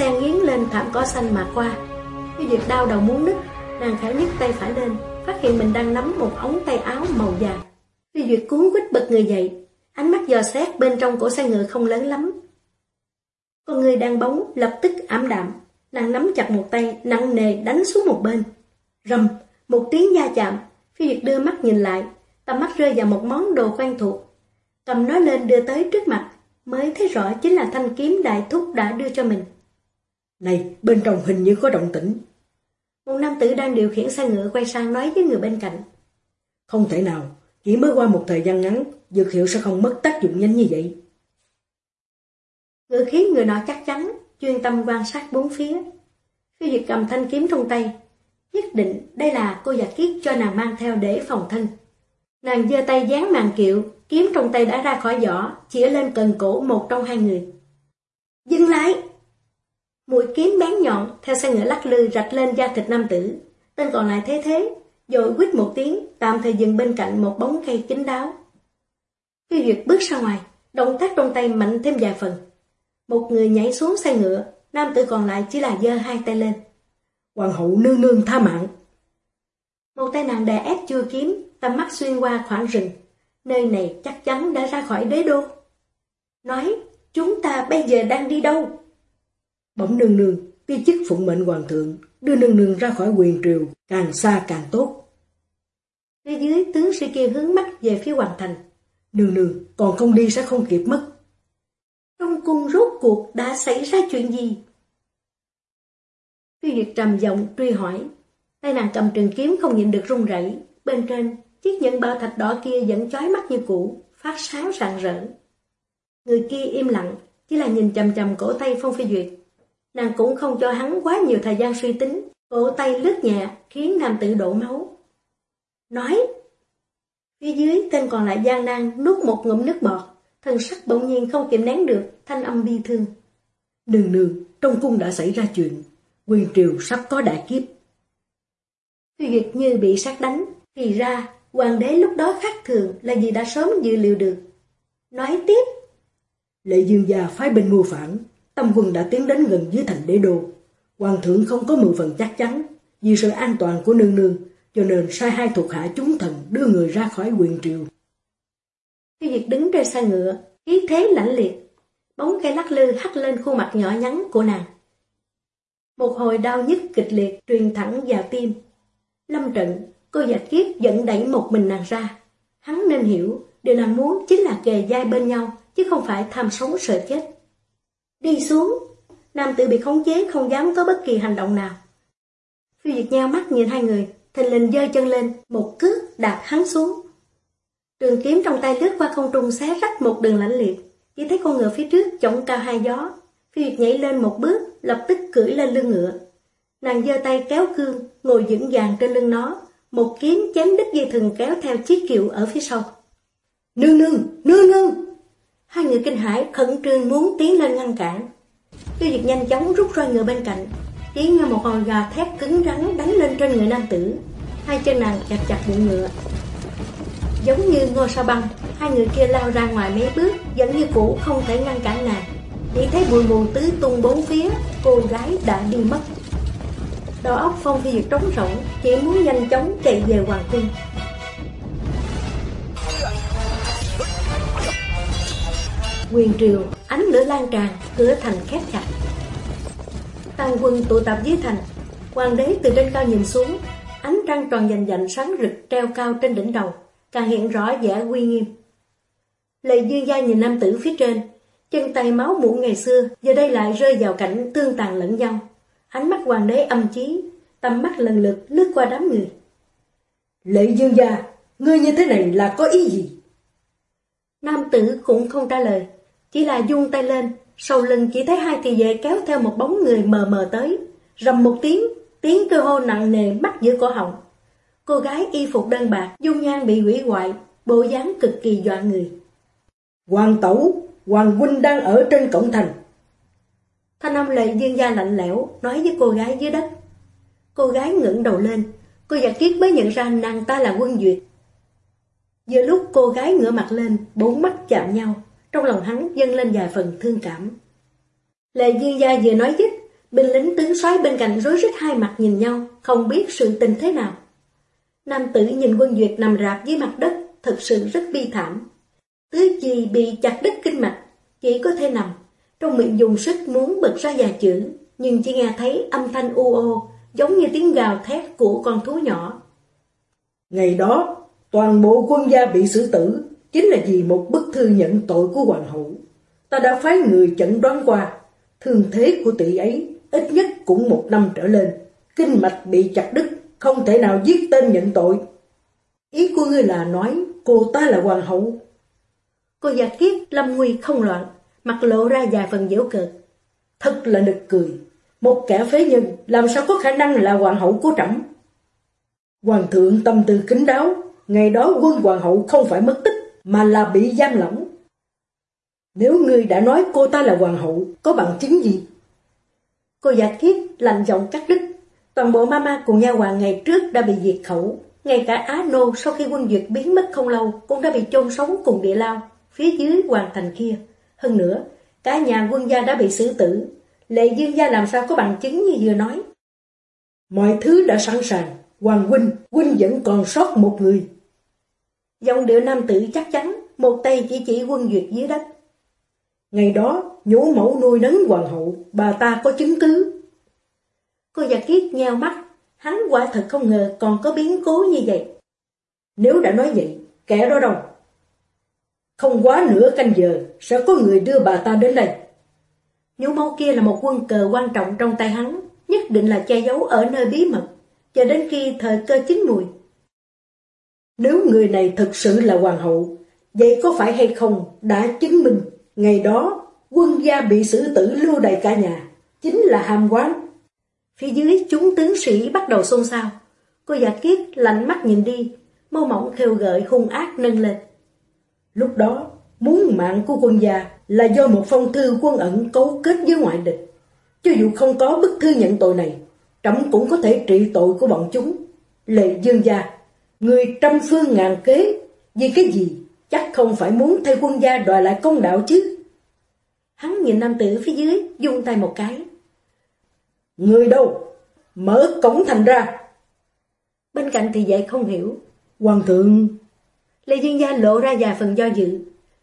xe nghiến lên thảm cỏ xanh mà qua. Khi việc đau đầu muốn nứt, Nàng khẽ nhấc tay phải lên, Phát hiện mình đang nắm một ống tay áo màu vàng. Phi Duyệt cuốn quýt bật người dậy, Ánh mắt dò xét bên trong cổ xe ngựa không lớn lắm. Con người đang bóng lập tức ảm đạm, Nàng nắm chặt một tay, nặng nề đánh xuống một bên. Rầm, Một tiếng da chạm, Phi Duyệt đưa mắt nhìn lại, Tầm mắt rơi vào một món đồ quen thuộc. Cầm nó lên đưa tới trước mặt, mới thấy rõ chính là thanh kiếm đại thúc đã đưa cho mình. Này, bên trong hình như có động tĩnh. Một nam tử đang điều khiển xe ngựa quay sang nói với người bên cạnh. Không thể nào, chỉ mới qua một thời gian ngắn, dược hiệu sẽ không mất tác dụng nhanh như vậy. Ngựa khiến người nọ chắc chắn, chuyên tâm quan sát bốn phía. Khi Duyệt cầm thanh kiếm trong tay, nhất định đây là cô giả kiết cho nàng mang theo để phòng thân. Nàng giơ tay dán màn kiệu, kiếm trong tay đã ra khỏi vỏ, chĩa lên cần cổ một trong hai người. Dừng lại! Kiếm bén nhọn, theo xe ngựa lắc lư rạch lên da thịt nam tử. Tên còn lại thế thế, rồi quýt một tiếng, tạm thời dừng bên cạnh một bóng cây kín đáo. Khi Duyệt bước ra ngoài, động tác trong tay mạnh thêm vài phần. Một người nhảy xuống xe ngựa, nam tử còn lại chỉ là giơ hai tay lên. Hoàng hậu nương nương tha mạng. Một tay nàng đè ép chưa kiếm, tầm mắt xuyên qua khoảng rừng. Nơi này chắc chắn đã ra khỏi đế đô. Nói, chúng ta bây giờ đang đi đâu? Bỗng nương nương, ti chức phụng mệnh hoàng thượng, đưa nương nương ra khỏi quyền triều, càng xa càng tốt. Phía dưới tướng sĩ kia hướng mắt về phía hoàng thành. Nương nương, còn không đi sẽ không kịp mất. Trong cung rốt cuộc đã xảy ra chuyện gì? Phi Duyệt trầm giọng truy hỏi. Tay nàng cầm trường kiếm không nhịn được run rẩy. Bên trên, chiếc nhẫn bao thạch đỏ kia vẫn chói mắt như cũ, phát sáng rạng rỡ. Người kia im lặng, chỉ là nhìn chầm chầm cổ tay Phong Phi Duyệt. Nàng cũng không cho hắn quá nhiều thời gian suy tính, cổ tay lướt nhẹ khiến nam tử đổ máu. Nói! Phía dưới tên còn lại gian nan nuốt một ngụm nước bọt, thân sắc bỗng nhiên không kiềm nén được, thanh âm bi thương. Nương nương, trong cung đã xảy ra chuyện, quyền triều sắp có đại kiếp. Phi Duyệt như bị sát đánh, thì ra hoàng đế lúc đó khác thường là gì đã sớm dự liệu được. Nói tiếp, Lệ dương gia phái binh mưu phản, tâm quân đã tiến đến gần dưới thành đế đô. Hoàng thượng không có mười phần chắc chắn, vì sự an toàn của nương nương, cho nên sai hai thuộc hạ chúng thần đưa người ra khỏi quyền triều. Khi Duyệt đứng trên xe ngựa, khí thế lãnh liệt, bóng cây lắc lư hắt lên khuôn mặt nhỏ nhắn của nàng. Một hồi đau nhức kịch liệt truyền thẳng vào tim. Lâm trận, cô giả kiếp dẫn đẩy một mình nàng ra. Hắn nên hiểu, điều nàng muốn chính là kề dai bên nhau, chứ không phải tham sống sợ chết. Đi xuống, nam tử bị khống chế không dám có bất kỳ hành động nào. Phiêu diệt nhau mắt nhìn hai người, thình lình giơ chân lên, một cước đạp hắn xuống. Trường kiếm trong tay lướt qua không trung xé rách một đường lãnh liệt, chỉ thấy con ngựa phía trước chống cao hai gió. Phiêu diệt nhảy lên một bước, lập tức cưỡi lên lưng ngựa. Nàng giơ tay kéo cương, ngồi vững vàng trên lưng nó, một kiếm chém đứt dây thừng kéo theo chiếc kiệu ở phía sau. Nương nương, nương nương! Hai người kinh hãi khẩn trương muốn tiến lên ngăn cản. Tiêu Diệt nhanh chóng rút roi ngựa bên cạnh, tiếng nghe một hồi gà thét cứng rắn đánh lên trên người nam tử. Hai chân nàng chặt chặt bụng ngựa. Giống như ngôi sao băng, hai người kia lao ra ngoài mấy bước, vẫn như cũ không thể ngăn cản nàng. Chỉ thấy bụi mù tứ tung bốn phía, cô gái đã đi mất. Đầu óc Phong Phi Duyệt trống rỗng, chỉ muốn nhanh chóng chạy về Hoàng Cung. Quyền triều, ánh lửa lan tràn, cửa thành khép chặt. Tăng quân tụ tập dưới thành, hoàng đế từ trên cao nhìn xuống, ánh trăng tròn dành dạnh sáng rực treo cao trên đỉnh đầu, càng hiện rõ vẻ uy nghiêm. Lệ dương gia nhìn nam tử phía trên, chân tay máu mũ ngày xưa, giờ đây lại rơi vào cảnh tương tàn lẫn nhau. Ánh mắt hoàng đế âm chí, tầm mắt lần lượt lướt qua đám người. Lệ dương gia, ngươi như thế này là có ý gì? Nam tử cũng không trả lời, chỉ là dung tay lên, sau lưng chỉ thấy hai thị vệ kéo theo một bóng người mờ mờ tới, Rầm một tiếng, tiếng cơ hô nặng nề bắt giữa cổ họng. Cô gái y phục đơn bạc, dung nhan bị hủy hoại, bộ dáng cực kỳ dọa người. Hoàng tẩu, Hoàng huynh đang ở trên cổng thành. Thanh âm lệ dương gia lạnh lẽo, nói với cô gái dưới đất. Cô gái ngẩng đầu lên, cô giả kiết mới nhận ra nàng ta là quân duyệt. Giữa lúc cô gái ngửa mặt lên, bốn mắt chạm nhau, trong lòng hắn dâng lên vài phần thương cảm. Lệ dương gia vừa nói dứt, binh lính tướng soái bên cạnh rối rít hai mặt nhìn nhau, không biết sự tình thế nào. Nam tử nhìn quân duyệt nằm rạp dưới mặt đất, thật sự rất bi thảm. Tứ chi bị chặt đứt kinh mạch, chỉ có thể nằm, trong miệng dùng sức muốn bật ra vài chữ, nhưng chỉ nghe thấy âm thanh u ô, giống như tiếng gào thét của con thú nhỏ. Ngày đó, toàn bộ quân gia bị xử tử, chính là vì một bức thư nhận tội của hoàng hậu. Ta đã phái người chẩn đoán qua, thương thế của tỷ ấy ít nhất cũng một năm trở lên, kinh mạch bị chặt đứt, không thể nào giết tên nhận tội. Ý của ngươi là nói cô ta là hoàng hậu. Cô già kiết lâm nguy không loạn, mặt lộ ra vài phần dễu cợt. Thật là nực cười, một kẻ phế nhân làm sao có khả năng là hoàng hậu của trẫm Hoàng thượng tâm tư kính đáo, ngày đó quân hoàng hậu không phải mất tích, mà là bị giam lỏng. Nếu ngươi đã nói cô ta là hoàng hậu, có bằng chứng gì? Cô giả kiết lạnh giọng cắt đứt. Toàn bộ mama cùng nha hoàng ngày trước đã bị diệt khẩu. Ngay cả Á Nô sau khi quân duyệt biến mất không lâu cũng đã bị chôn sống cùng địa lao, phía dưới hoàng thành kia. Hơn nữa, cả nhà quân gia đã bị xử tử. Lệ dương gia làm sao có bằng chứng như vừa nói. Mọi thứ đã sẵn sàng. Hoàng huynh, huynh vẫn còn sót một người. Dòng điệu nam tử chắc chắn, một tay chỉ chỉ quân duyệt dưới đất. Ngày đó, nhũ mẫu nuôi nấng hoàng hậu, bà ta có chứng cứ. Cô già kiết nheo mắt, hắn quả thật không ngờ còn có biến cố như vậy. Nếu đã nói vậy, kẻ đó đâu? Không quá nửa canh giờ, sẽ có người đưa bà ta đến đây. Nhũ mẫu kia là một quân cờ quan trọng trong tay hắn, nhất định là che giấu ở nơi bí mật, cho đến khi thời cơ chín mùi. Nếu người này thực sự là hoàng hậu, vậy có phải hay không đã chứng minh ngày đó quân gia bị xử tử lưu đầy cả nhà, chính là hàm quán. Phía dưới chúng tướng sĩ bắt đầu xôn xao. Cô giả kiết lạnh mắt nhìn đi, mâu mỏng khêu gợi hung ác nâng lên. Lúc đó, muốn mạng của quân gia là do một phong thư quân ẩn cấu kết với ngoại địch. Cho dù không có bức thư nhận tội này, trẫm cũng có thể trị tội của bọn chúng. Lệ dương gia, người trăm phương ngàn kế, vì cái gì chắc không phải muốn thay quân gia đòi lại công đạo chứ. Hắn nhìn nam tử phía dưới, dung tay một cái. Người đâu? Mở cổng thành ra. Bên cạnh thì vậy không hiểu. Hoàng thượng... Lê Dương Gia lộ ra vài phần do dự.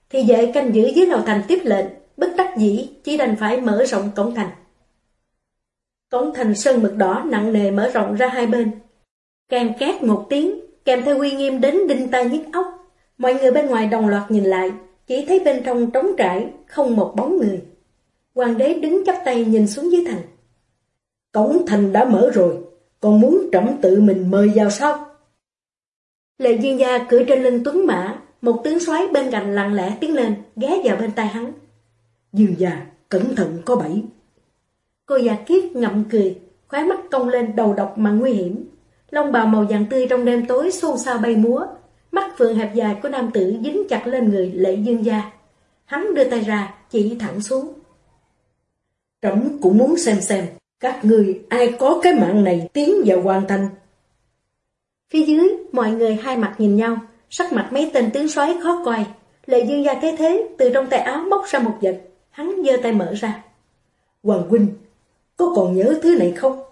Thì vậy canh giữ dưới đầu thành tiếp lệnh, bất đắc dĩ chỉ đành phải mở rộng cổng thành. Cổng thành sơn mực đỏ nặng nề mở rộng ra hai bên. Càng két một tiếng, kèm theo uy nghiêm đến đinh tai nhức óc. Mọi người bên ngoài đồng loạt nhìn lại, chỉ thấy bên trong trống trải, không một bóng người. Hoàng đế đứng chắp tay nhìn xuống dưới thành. Cổng thành đã mở rồi, còn muốn trẫm tự mình mời vào sao? Lệ duyên gia cưỡi trên lưng tuấn mã, một tướng soái bên cạnh lặng lẽ tiến lên, ghé vào bên tai hắn. Dương gia, cẩn thận có bẫy. Cô già kiết ngậm cười, khóe mắt cong lên đầu độc mà nguy hiểm. Lông bào màu vàng tươi trong đêm tối xôn xao bay múa, mắt phượng hẹp dài của nam tử dính chặt lên người lệ dương gia. Hắn đưa tay ra, chỉ thẳng xuống. Trẫm cũng muốn xem xem, các người ai có cái mạng này tiến vào hoàn thành. Phía dưới, mọi người hai mặt nhìn nhau, sắc mặt mấy tên tướng soái khó coi. Lệ dương gia thế thế, từ trong tay áo móc ra một vật, hắn giơ tay mở ra. Hoàng huynh, có còn nhớ thứ này không?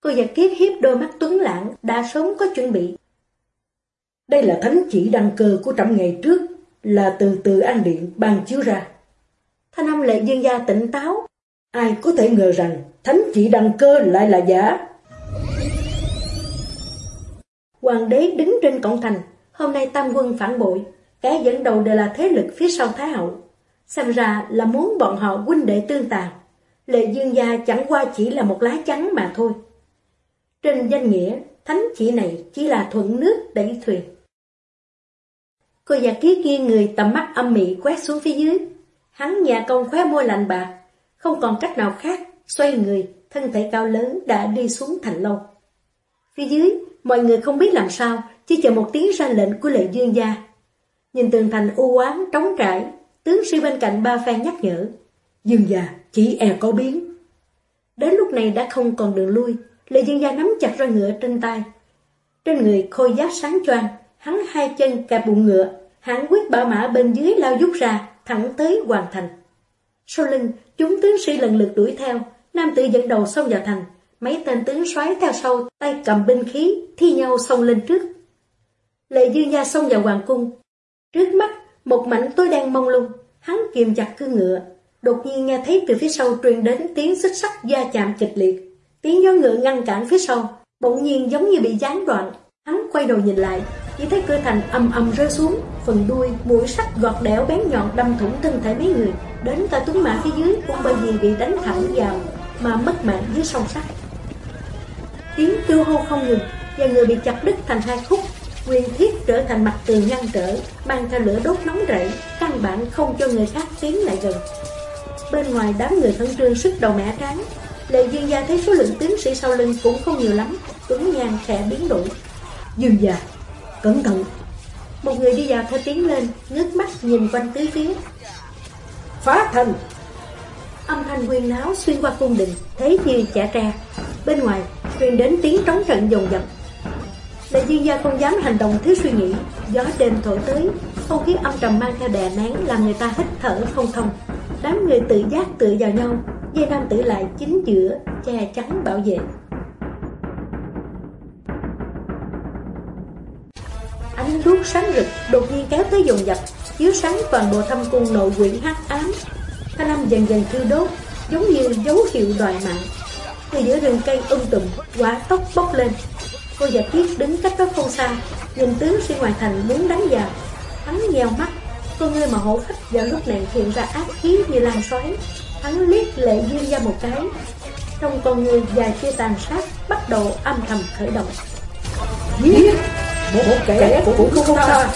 Cô già kiết hiếp đôi mắt tuấn lãng, đã sớm có chuẩn bị. Đây là thánh chỉ đăng cơ của trăm ngày trước, là từ từ an điện ban chiếu ra. Thanh âm lệ dương gia tỉnh táo. Ai có thể ngờ rằng thánh chỉ đăng cơ lại là giả. Hoàng đế đứng trên cổng thành, hôm nay tam quân phản bội, cái dẫn đầu đều là thế lực phía sau Thái Hậu. Xem ra là muốn bọn họ huynh đệ tương tàn. Lệ dương gia chẳng qua chỉ là một lá chắn mà thôi. Trên danh nghĩa, thánh chỉ này chỉ là thuận nước đẩy thuyền. Cô già ký kia người tầm mắt âm mị quét xuống phía dưới. Hắn nhà công khóe môi lạnh bạc, không còn cách nào khác, xoay người, thân thể cao lớn đã đi xuống thành lâu. Phía dưới, mọi người không biết làm sao, chỉ chờ một tiếng ra lệnh của lệ dương gia. Nhìn tường thành u oán trống trải, tướng sĩ bên cạnh ba phen nhắc nhở. Dương gia, chỉ e có biến. Đến lúc này đã không còn đường lui, lê dương gia nắm chặt roi ngựa trên tay. Trên người khôi giáp sáng choang, hắn hai chân cạp bụng ngựa, hắn quyết bảo mã bên dưới lao rút ra, thẳng tới hoàn thành. Sau lưng, chúng tướng sĩ lần lượt đuổi theo, nam tử dẫn đầu xông vào thành, mấy tên tướng soái theo sau, tay cầm binh khí, thi nhau xông lên trước. Lệ Dương gia xông vào hoàng cung. Trước mắt, một mảnh tối đen mông lung, hắn kiềm chặt cương ngựa. Đột nhiên nghe thấy từ phía sau truyền đến tiếng xích sắt da chạm kịch liệt. Tiếng gió ngựa ngăn cản phía sau, bỗng nhiên giống như bị gián đoạn. Hắn quay đầu nhìn lại, chỉ thấy cửa thành âm âm rơi xuống, phần đuôi, mũi sắt gọt đẽo bén nhọn đâm thủng thân thể mấy người, đến cả tuấn mã phía dưới cũng bởi vì bị đánh thẳng vào mà mất mạng dưới sông sắt. Tiếng kêu hô không ngừng, và người bị chặt đứt thành hai khúc, nguyên thiết trở thành mặt tường ngăn trở, mang theo lửa đốt nóng rẫy, căn bản không cho người khác tiến lại gần. Bên ngoài đám người thân trương sức đầu mẻ trắng, Lệ Dương gia thấy số lượng tướng sĩ sau lưng cũng không nhiều lắm, tuấn nhan khẽ biến đổi. Dương gia, cẩn thận! Một người đi vào theo tiếng lên, ngước mắt nhìn quanh tứ phía. Phá thành! Âm thanh quyên náo xuyên qua cung đình, thế như chả tre. Bên ngoài, truyền đến tiếng trống trận dồn dập. Đại dương gia không dám hành động thiếu suy nghĩ, gió đêm thổi tới, không khí âm trầm mang theo đè nén làm người ta hít thở không thông. Đám người tự giác tự vào nhau, dây nam tử lại chính giữa, che chắn bảo vệ. Ánh đuốc sáng rực đột nhiên kéo tới dồn dập, chiếu sáng toàn bộ thâm cung nội quyển hắc ám. Thanh âm dần dần thiêu đốt, giống như dấu hiệu đòi mạng. Từ giữa rừng cây um tùm, quả tóc bốc lên. Cô giả kiết đứng cách đó không xa, nhìn tướng sinh ngoài thành muốn đánh vào. Hắn nheo mắt, con ngươi mà hổ phách vào lúc này hiện ra ác khí như lan xoáy. Hắn liếc lệ duyên ra một cái. Trong con người dài kia tàn sát bắt đầu âm thầm khởi động. Giết! Một, một kẻ cũng không tha!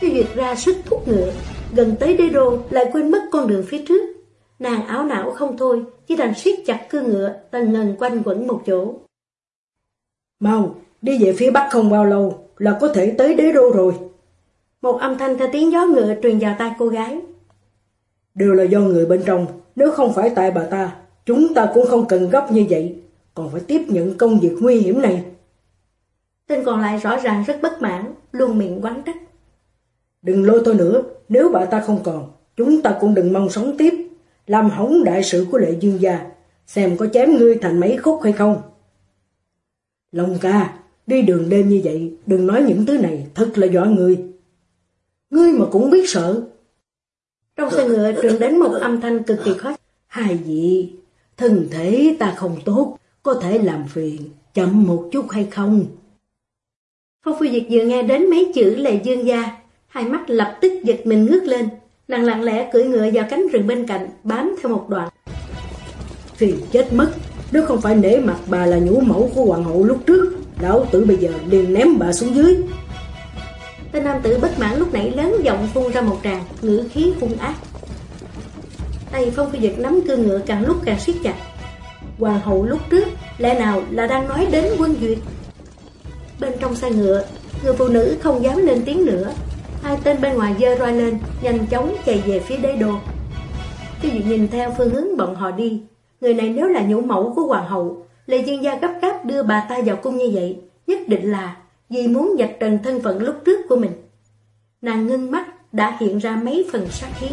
Duyệt ra sức thúc ngựa, gần tới đế đô lại quên mất con đường phía trước. Nàng áo não không thôi, chỉ đành siết chặt cương ngựa, tần ngần quanh quẩn một chỗ. Mau, đi về phía bắc không bao lâu là có thể tới đế đô rồi. Một âm thanh theo tiếng gió ngựa truyền vào tai cô gái. Đều là do người bên trong, nếu không phải tại bà ta, chúng ta cũng không cần gấp như vậy, còn phải tiếp nhận công việc nguy hiểm này. Tên còn lại rõ ràng rất bất mãn, luôn miệng quán trách. Đừng lôi tôi nữa, nếu bà ta không còn, chúng ta cũng đừng mong sống tiếp, làm hỏng đại sự của lệ dương gia, xem có chém ngươi thành mấy khúc hay không. Long ca, đi đường đêm như vậy, đừng nói những thứ này, thật là giỏi người. Ngươi mà cũng biết sợ. Trong xe ngựa truyền đến một âm thanh cực kỳ khó. Hai vị, thân thể ta không tốt, có thể làm phiền, chậm một chút hay không? Phong Phi Diệt vừa nghe đến mấy chữ lệ dương gia, hai mắt lập tức giật mình ngước lên, nàng lặng lẽ cưỡi ngựa vào cánh rừng bên cạnh, bám theo một đoạn. Phiền chết mất, nếu không phải nể mặt bà là nhũ mẫu của hoàng hậu lúc trước, lão tử bây giờ liền ném bà xuống dưới. Tên nam tử bất mãn lúc nãy lớn giọng phun ra một tràng, ngữ khí hung ác. Tay Phong Phi Dực nắm cương ngựa càng lúc càng siết chặt. Hoàng hậu lúc trước, lẽ nào là đang nói đến quân duyệt? Bên trong xe ngựa, người phụ nữ không dám lên tiếng nữa. Hai tên bên ngoài dơ roi lên, nhanh chóng chạy về phía đế đô. Tiêu Duyệt nhìn theo phương hướng bọn họ đi. Người này nếu là nhũ mẫu của hoàng hậu, Lê chuyên Gia gấp gáp đưa bà ta vào cung như vậy, nhất định là vì muốn dạch trần thân phận lúc trước của mình. Nàng ngưng mắt đã hiện ra mấy phần sát khí.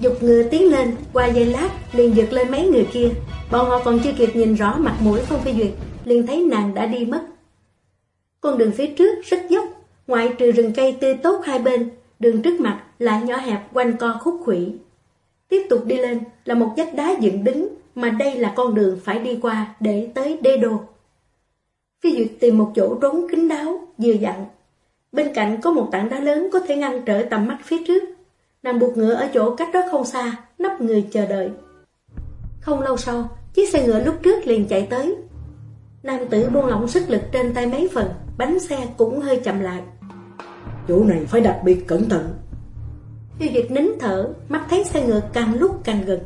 Dục ngựa tiến lên, qua giây lát, liền vượt lên mấy người kia. Bọn họ còn chưa kịp nhìn rõ mặt mũi Phong Phi Duyệt, liền thấy nàng đã đi mất. Con đường phía trước rất dốc, ngoại trừ rừng cây tươi tốt hai bên, đường trước mặt lại nhỏ hẹp quanh co khúc khủy. Tiếp tục đi lên là một vách đá dựng đứng, mà đây là con đường phải đi qua để tới đê đô. Phi Duyệt tìm một chỗ trốn kín đáo, vừa dặn. Bên cạnh có một tảng đá lớn có thể ngăn trở tầm mắt phía trước. Nàng buộc ngựa ở chỗ cách đó không xa, nấp người chờ đợi. Không lâu sau, chiếc xe ngựa lúc trước liền chạy tới. Nam tử buông lỏng sức lực trên tay mấy phần, bánh xe cũng hơi chậm lại. Chỗ này phải đặc biệt cẩn thận. Tiêu Diệt nín thở, mắt thấy xe ngựa càng lúc càng gần.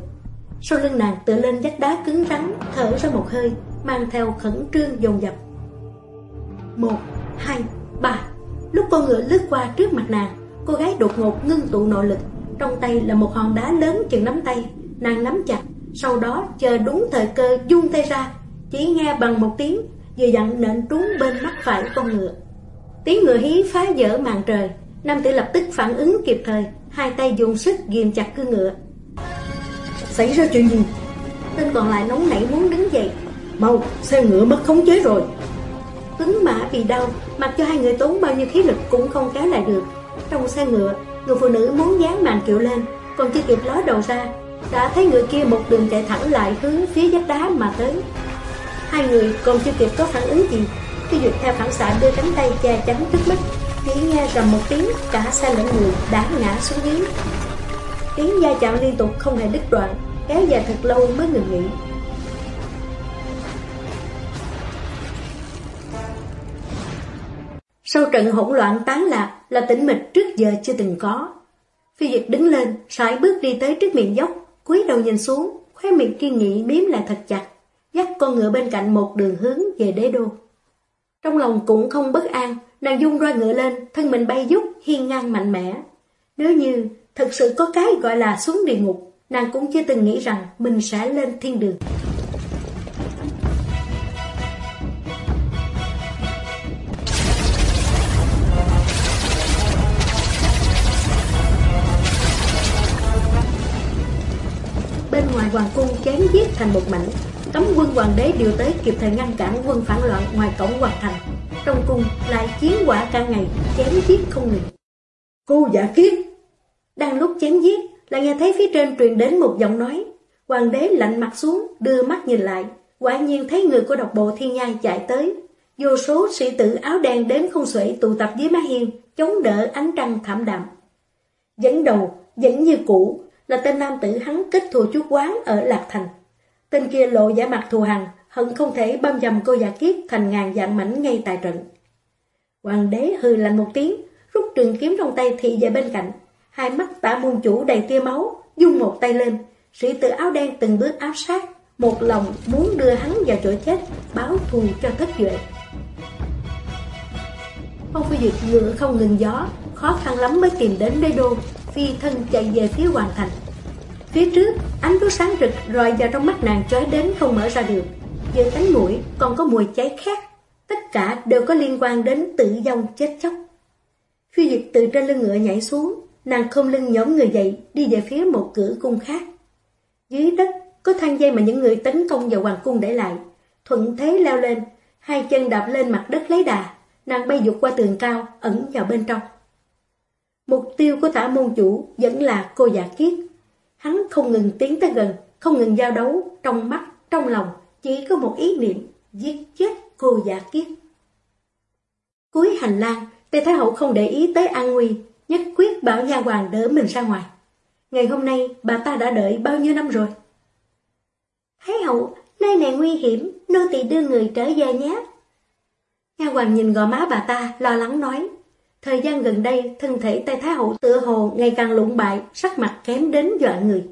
Sau lưng nàng tựa lên vách đá cứng rắn, thở ra một hơi, mang theo khẩn trương dồn dập. Một, hai, ba. Lúc con ngựa lướt qua trước mặt nàng, cô gái đột ngột ngưng tụ nội lực. Trong tay là một hòn đá lớn chừng nắm tay, nàng nắm chặt, sau đó chờ đúng thời cơ dung tay ra, chỉ nghe bằng một tiếng, vừa dặn nện trúng bên mắt phải con ngựa. Tiếng ngựa hí phá vỡ màn trời, Nam tử lập tức phản ứng kịp thời, hai tay dùng sức ghim chặt cương ngựa. Xảy ra chuyện gì? Tên còn lại nóng nảy muốn đứng dậy. Mau, xe ngựa mất khống chế rồi. Tuấn mã bị đau, mặc cho hai người tốn bao nhiêu khí lực cũng không kéo lại được. Trong xe ngựa, người phụ nữ muốn dán màn kiệu lên, còn chưa kịp ló đầu ra, đã thấy người kia một đường chạy thẳng lại hướng phía vách đá mà tới. Hai người còn chưa kịp có phản ứng gì, khi duyệt theo phản xạ đưa cánh tay che chắn trước mắt, chỉ nghe rầm một tiếng, cả xe lẫn người đã ngã xuống dưới. Tiếng da chạm liên tục không hề đứt đoạn, kéo dài thật lâu mới ngừng nghỉ. Sau trận hỗn loạn tán lạc là tĩnh mịch trước giờ chưa từng có. Phi Duyệt đứng lên, sải bước đi tới trước miệng dốc, cúi đầu nhìn xuống, khóe miệng kiên nghị miếm lại thật chặt, dắt con ngựa bên cạnh một đường hướng về đế đô. Trong lòng cũng không bất an, nàng dung roi ngựa lên, thân mình bay dút, hiên ngang mạnh mẽ. Nếu như thật sự có cái gọi là xuống địa ngục, nàng cũng chưa từng nghĩ rằng mình sẽ lên thiên đường. Bên ngoài hoàng cung chém giết thành một mảnh, cấm quân hoàng đế điều tới kịp thời ngăn cản quân phản loạn ngoài cổng hoàng thành. Trong cung lại chiến quả cả ngày, chém giết không ngừng. Cô giả kiết! Đang lúc chém giết, lại nghe thấy phía trên truyền đến một giọng nói. Hoàng đế lạnh mặt xuống, đưa mắt nhìn lại, quả nhiên thấy người của độc bộ thiên nhai chạy tới. Vô số sĩ tử áo đen đến không xuể tụ tập dưới mái hiên, chống đỡ ánh trăng thảm đạm. Dẫn đầu, vẫn như cũ, là tên nam tử hắn kết thù chú quán ở Lạc Thành. Tên kia lộ giả mặt thù hằn, hận không thể băm dầm cô giả kiếp thành ngàn dạng mảnh ngay tại trận. Hoàng đế hừ lạnh một tiếng, rút trường kiếm trong tay thị về bên cạnh, hai mắt tả môn chủ đầy tia máu, dung một tay lên, sĩ tử áo đen từng bước áp sát, một lòng muốn đưa hắn vào chỗ chết, báo thù cho thất duệ. Phong phi duyệt ngựa không ngừng gió, khó khăn lắm mới tìm đến đế đô, phi thân chạy về phía hoàng thành. Phía trước, ánh đuốc sáng rực rọi vào trong mắt nàng chói đến không mở ra được. Dưới cánh mũi còn có mùi cháy khác, tất cả đều có liên quan đến tử vong chết chóc. Phi dịch từ trên lưng ngựa nhảy xuống, nàng không lưng nhóm người dậy đi về phía một cửa cung khác. Dưới đất có thang dây mà những người tấn công vào hoàng cung để lại. Thuận thế leo lên, hai chân đạp lên mặt đất lấy đà, nàng bay dục qua tường cao, ẩn vào bên trong. Mục tiêu của tả môn chủ vẫn là cô giả kiết. Hắn không ngừng tiến tới gần, không ngừng giao đấu, trong mắt, trong lòng, chỉ có một ý niệm, giết chết cô giả kiếp. Cuối hành lang, Tề Thái Hậu không để ý tới an nguy, nhất quyết bảo nha hoàng đỡ mình ra ngoài. Ngày hôm nay, bà ta đã đợi bao nhiêu năm rồi? Thái Hậu, nơi này nguy hiểm, nô tỳ đưa người trở về nhé. Nha hoàng nhìn gò má bà ta, lo lắng nói. Thời gian gần đây, thân thể Tây Thái Hậu tựa hồ ngày càng lụng bại, sắc mặt kém đến dọa người.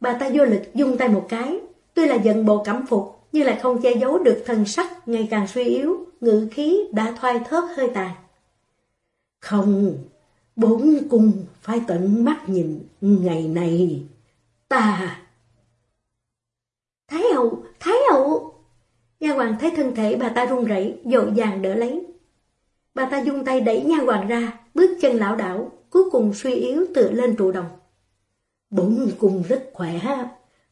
Bà ta vô lực dung tay một cái, tuy là giận bộ cảm phục, nhưng lại không che giấu được thần sắc ngày càng suy yếu, ngự khí đã thoai thớt hơi tàn. Không, bốn cung phải tận mắt nhìn ngày này. Ta... À. Thái hậu, Thái hậu! Nha hoàng thấy thân thể bà ta run rẩy, dội dàng đỡ lấy. Bà ta dung tay đẩy nha hoàng ra, bước chân lão đảo, cuối cùng suy yếu tựa lên trụ đồng. Bốn cung rất khỏe,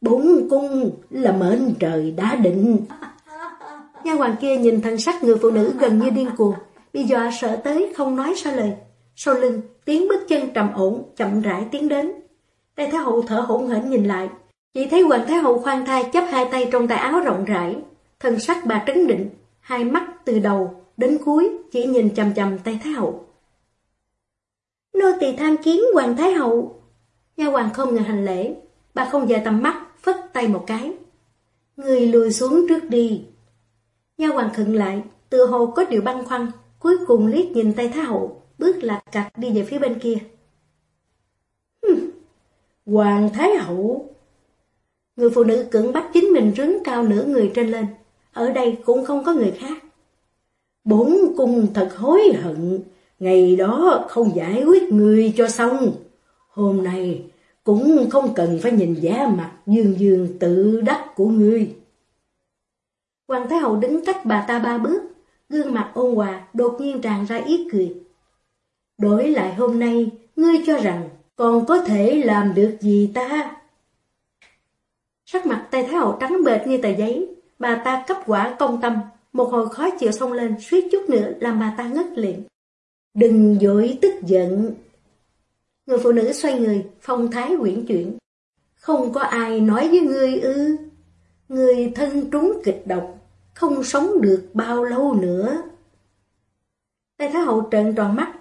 bốn cung là mệnh trời đã định. Nha hoàng kia nhìn thân sắc người phụ nữ gần như điên cuồng, bị dọa sợ tới không nói sao lời. Sau lưng, tiếng bước chân trầm ổn, chậm rãi tiến đến. Tây Thái Hậu thở hổn hển nhìn lại, chỉ thấy Hoàng Thái Hậu khoan thai chấp hai tay trong tay áo rộng rãi, thân sắc bà trấn định, hai mắt từ đầu đến cuối chỉ nhìn chầm chầm tay Thái Hậu. Nô tỳ tham kiến Hoàng Thái Hậu. Nha hoàng không ngờ hành lễ, bà không dời tầm mắt, phất tay một cái. Người lùi xuống trước đi. Nha hoàng khựng lại, tựa hồ có điều băn khoăn, cuối cùng liếc nhìn tay Thái Hậu, bước lạch cạch đi về phía bên kia. Hoàng Thái Hậu Người phụ nữ cưỡng bắt chính mình rứng cao nửa người trên lên. Ở đây cũng không có người khác. Bốn cung thật hối hận, ngày đó không giải quyết người cho xong. Hôm nay cũng không cần phải nhìn giá mặt dương dương tự đắc của ngươi. Hoàng Thái Hậu đứng cách bà ta ba bước, gương mặt ôn hòa đột nhiên tràn ra ý cười. Đổi lại hôm nay, ngươi cho rằng còn có thể làm được gì ta? Sắc mặt tay Thái Hậu trắng bệt như tờ giấy, bà ta cấp quả công tâm, một hồi khó chịu xông lên, suýt chút nữa làm bà ta ngất liền. Đừng dối tức giận. Người phụ nữ xoay người, phong thái quyển chuyển. Không có ai nói với ngươi ư. Người thân trúng kịch độc, không sống được bao lâu nữa. Tay Thái Hậu trợn tròn mắt,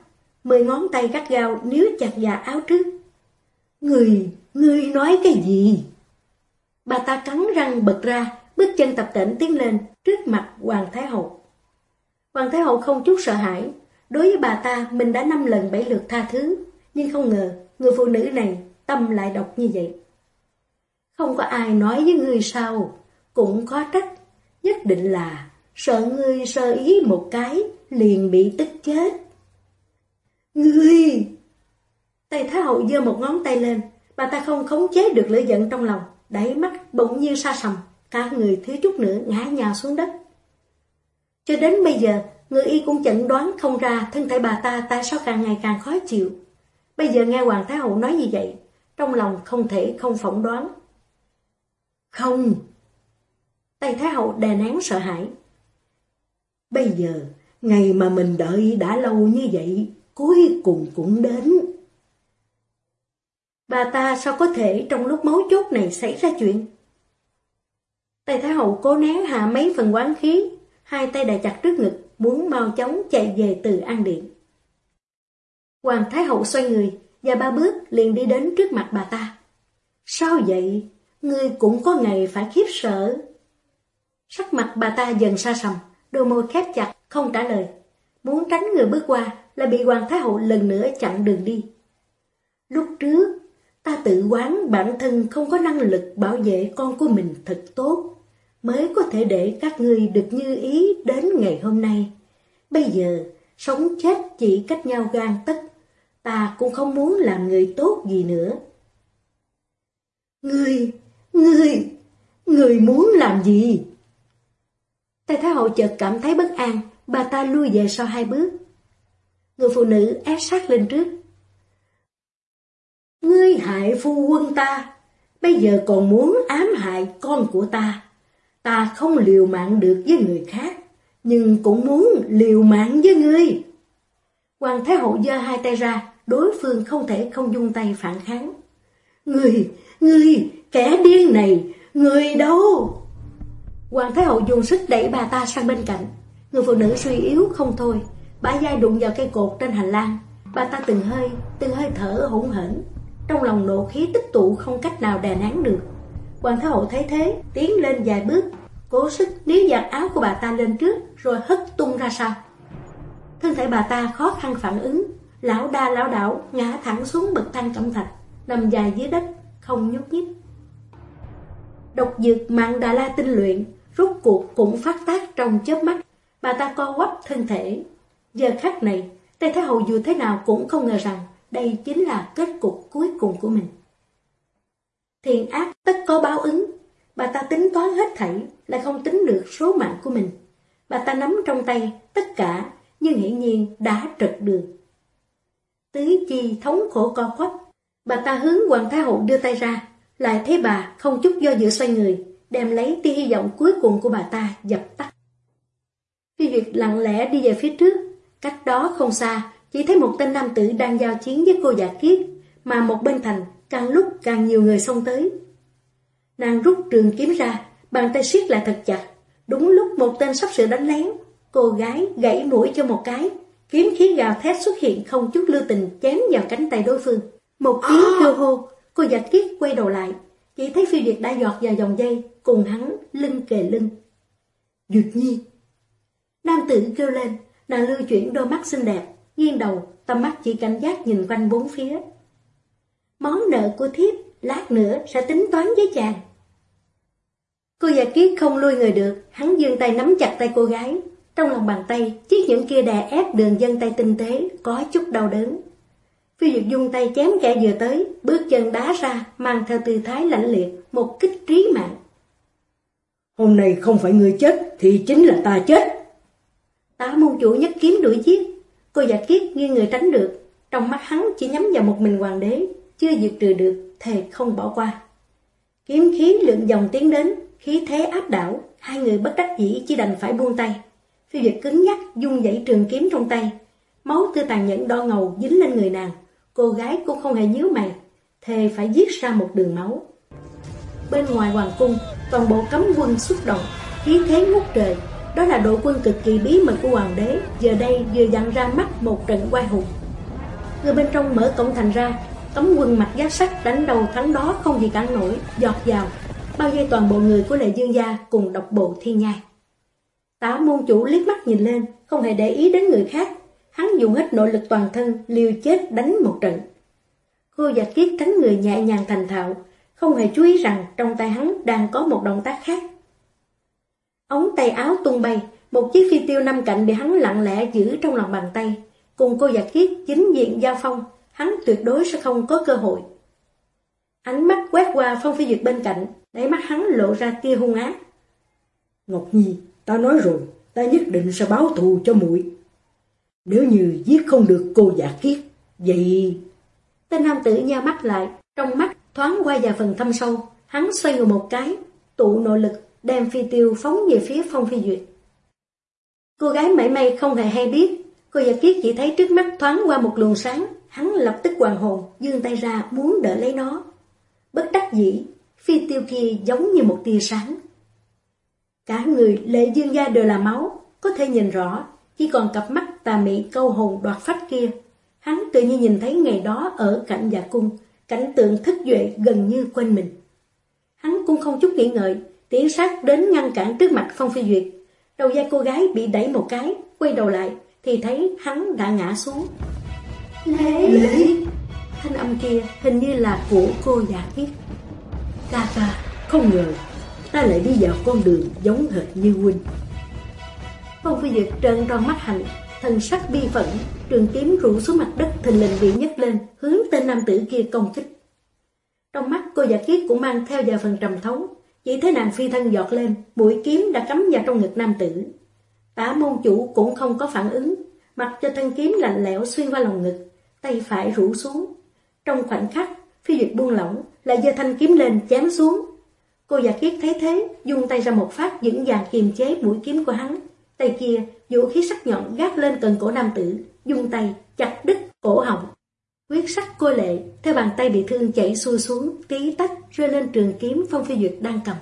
mười ngón tay gắt gao níu chặt già áo trước. Người, người nói cái gì? Bà ta cắn răng bật ra, bước chân tập tỉnh tiến lên trước mặt Hoàng Thái Hậu. Hoàng Thái Hậu không chút sợ hãi, đối với bà ta mình đã năm lần bảy lượt tha thứ, nhưng không ngờ người phụ nữ này tâm lại độc như vậy. Không có ai nói với ngươi sao, cũng khó trách, nhất định là sợ ngươi sơ ý một cái liền bị tức chết. Ngươi! Tay Thái Hậu giơ một ngón tay lên, bà ta không khống chế được lửa giận trong lòng, đáy mắt bỗng như sa sầm, cả người thiếu chút nữa ngã nhào xuống đất. Cho đến bây giờ, người y cũng chẩn đoán không ra thân thể bà ta tại sao càng ngày càng khó chịu. Bây giờ nghe Hoàng Thái Hậu nói như vậy, trong lòng không thể không phỏng đoán. Không! Tay Thái Hậu đè nén sợ hãi. Bây giờ, ngày mà mình đợi đã lâu như vậy, cuối cùng cũng đến. Bà ta sao có thể trong lúc mấu chốt này xảy ra chuyện? Tay Thái Hậu cố nén hạ mấy phần quán khí, hai tay đã chặt trước ngực, muốn mau chóng chạy về từ An Điện. Hoàng Thái Hậu xoay người, và ba bước liền đi đến trước mặt bà ta. Sao vậy? Ngươi cũng có ngày phải khiếp sợ. Sắc mặt bà ta dần xa sầm, đôi môi khép chặt, không trả lời. Muốn tránh người bước qua là bị Hoàng Thái Hậu lần nữa chặn đường đi. Lúc trước, ta tự quán bản thân không có năng lực bảo vệ con của mình thật tốt, mới có thể để các ngươi được như ý đến ngày hôm nay. Bây giờ, sống chết chỉ cách nhau gan tất, ta cũng không muốn làm người tốt gì nữa. Ngươi, ngươi, ngươi muốn làm gì? Tài Thái Hậu chợt cảm thấy bất an, bà ta lui về sau hai bước. Người phụ nữ ép sát lên trước. Ngươi hại phu quân ta, bây giờ còn muốn ám hại con của ta. Ta không liều mạng được với người khác, nhưng cũng muốn liều mạng với ngươi. Hoàng Thái Hậu giơ hai tay ra, đối phương không thể không dung tay phản kháng. Ngươi, ngươi, kẻ điên này, ngươi đâu? Hoàng Thái Hậu dùng sức đẩy bà ta sang bên cạnh. Người phụ nữ suy yếu không thôi, bả dai đụng vào cây cột trên hành lang. Bà ta từng hơi, từng hơi thở hỗn hển. Trong lòng nộ khí tích tụ không cách nào đè nén được. Hoàng Thái Hậu thấy thế, tiến lên vài bước, cố sức níu giặt áo của bà ta lên trước, rồi hất tung ra sau. Thân thể bà ta khó khăn phản ứng, lão đa lão đảo ngã thẳng xuống bậc thang cẩm thạch, nằm dài dưới đất, không nhúc nhích. Độc dược mạng Đà La tinh luyện, rút cuộc cũng phát tác trong chớp mắt. Bà ta co quắp thân thể. Giờ khắc này, Tây Thái Hậu dù thế nào cũng không ngờ rằng đây chính là kết cục cuối cùng của mình. Thiền ác tất có báo ứng. Bà ta tính toán hết thảy, lại không tính được số mạng của mình. Bà ta nắm trong tay tất cả, nhưng hiển nhiên đã trật đường. Tứ chi thống khổ co quắp. Bà ta hướng Hoàng Thái Hậu đưa tay ra, lại thấy bà không chút do dự xoay người, đem lấy tia hy vọng cuối cùng của bà ta dập tắt. Phi Việt lặng lẽ đi về phía trước, cách đó không xa, chỉ thấy một tên nam tử đang giao chiến với cô giả kiết, mà một bên thành càng lúc càng nhiều người xông tới. Nàng rút trường kiếm ra, bàn tay siết lại thật chặt. Đúng lúc một tên sắp sửa đánh lén, cô gái gãy mũi cho một cái, kiếm khí gào thét xuất hiện không chút lưu tình chém vào cánh tay đối phương. Một tiếng kêu hô, cô giả kiết quay đầu lại, Chỉ thấy phi Duyệt đã giọt vào dòng dây, cùng hắn lưng kề lưng. Duyệt nhi! Nam tử kêu lên, nàng lưu chuyển đôi mắt xinh đẹp, nghiêng đầu, tầm mắt chỉ cảnh giác nhìn quanh bốn phía. Món nợ của thiếp, lát nữa sẽ tính toán với chàng. Cô già kiết không lui người được, hắn dương tay nắm chặt tay cô gái. Trong lòng bàn tay, chiếc nhẫn kia đè ép đường dân tay tinh tế, có chút đau đớn. Phi Duyệt dung tay chém kẻ vừa tới, bước chân đá ra, mang theo tư thái lãnh liệt, một kích trí mạng. Hôm nay không phải người chết, thì chính là ta chết. Tá môn chủ nhất kiếm đuổi giết, cô giả kiết nghiêng người tránh được, trong mắt hắn chỉ nhắm vào một mình hoàng đế, chưa diệt trừ được, thề không bỏ qua. Kiếm khí lượng dòng tiến đến, khí thế áp đảo, hai người bất đắc dĩ chỉ đành phải buông tay. Phi Duyệt cứng nhắc dung dãy trường kiếm trong tay, máu tươi tàn nhẫn đo ngầu dính lên người nàng, cô gái cũng không hề nhíu mày, thề phải giết ra một đường máu. Bên ngoài hoàng cung, toàn bộ cấm quân xuất động, khí thế ngút trời, đó là đội quân cực kỳ bí mật của hoàng đế, giờ đây vừa dặn ra mắt một trận quay hùng. Người bên trong mở cổng thành ra, cấm quân mặt giá sắt đánh đầu thắng đó không gì cản nổi, giọt vào, bao vây toàn bộ người của lệ dương gia cùng độc bộ thiên nhai. Tả môn chủ liếc mắt nhìn lên, không hề để ý đến người khác, hắn dùng hết nội lực toàn thân, liều chết đánh một trận. Cô giả kiết tránh người nhẹ nhàng thành thạo, không hề chú ý rằng trong tay hắn đang có một động tác khác. Ống tay áo tung bay, một chiếc phi tiêu năm cạnh bị hắn lặng lẽ giữ trong lòng bàn tay. Cùng cô giả kiết chính diện giao phong, hắn tuyệt đối sẽ không có cơ hội. Ánh mắt quét qua Phong Phi Duyệt bên cạnh, đáy mắt hắn lộ ra tia hung ác. Ngọc Nhi, ta nói rồi, ta nhất định sẽ báo thù cho muội. Nếu như giết không được cô giả kiết, vậy... Tên nam tử nha mắt lại, trong mắt thoáng qua vài phần thâm sâu, hắn xoay người một cái, tụ nội lực, đem phi tiêu phóng về phía Phong Phi Duyệt. Cô gái mảy may không hề hay biết, cô giả kiết chỉ thấy trước mắt thoáng qua một luồng sáng, hắn lập tức hoàng hồn, dương tay ra muốn đỡ lấy nó. Bất đắc dĩ, phi tiêu kia giống như một tia sáng. Cả người lệ dương gia đều là máu, có thể nhìn rõ, chỉ còn cặp mắt tà mị câu hồn đoạt phách kia. Hắn tự nhiên nhìn thấy ngày đó ở cạnh dạ cung, cảnh tượng thức duệ gần như quên mình. Hắn cũng không chút nghĩ ngợi, tiến sát đến ngăn cản trước mặt Phong Phi Duyệt. Đầu da cô gái bị đẩy một cái, quay đầu lại, thì thấy hắn đã ngã xuống. Lễ! Lễ! Thanh âm kia hình như là của cô giả kiết. Ca ca, không ngờ, ta lại đi vào con đường giống hệt như huynh. Phong Phi Duyệt trợn tròn mắt hạnh, thần sắc bi phẫn, trường kiếm rủ xuống mặt đất thình lình bị nhấc lên, hướng tên nam tử kia công kích. Trong mắt cô giả kiết cũng mang theo vài phần trầm thấu, chỉ thấy nàng phi thân giọt lên, mũi kiếm đã cắm vào trong ngực nam tử. Tả môn chủ cũng không có phản ứng, mặc cho thân kiếm lạnh lẽo xuyên qua lòng ngực, tay phải rủ xuống. Trong khoảnh khắc, phi duyệt buông lỏng, lại giơ thanh kiếm lên chém xuống. Cô giả kiết thấy thế, dùng tay ra một phát vững vàng kiềm chế mũi kiếm của hắn. Tay kia, vũ khí sắc nhọn gác lên cần cổ nam tử, dùng tay chặt đứt cổ họng. Quyết sắc cô lệ, theo bàn tay bị thương chảy xuôi xuống, tí tách rơi lên trường kiếm Phong Phi Duyệt đang cầm.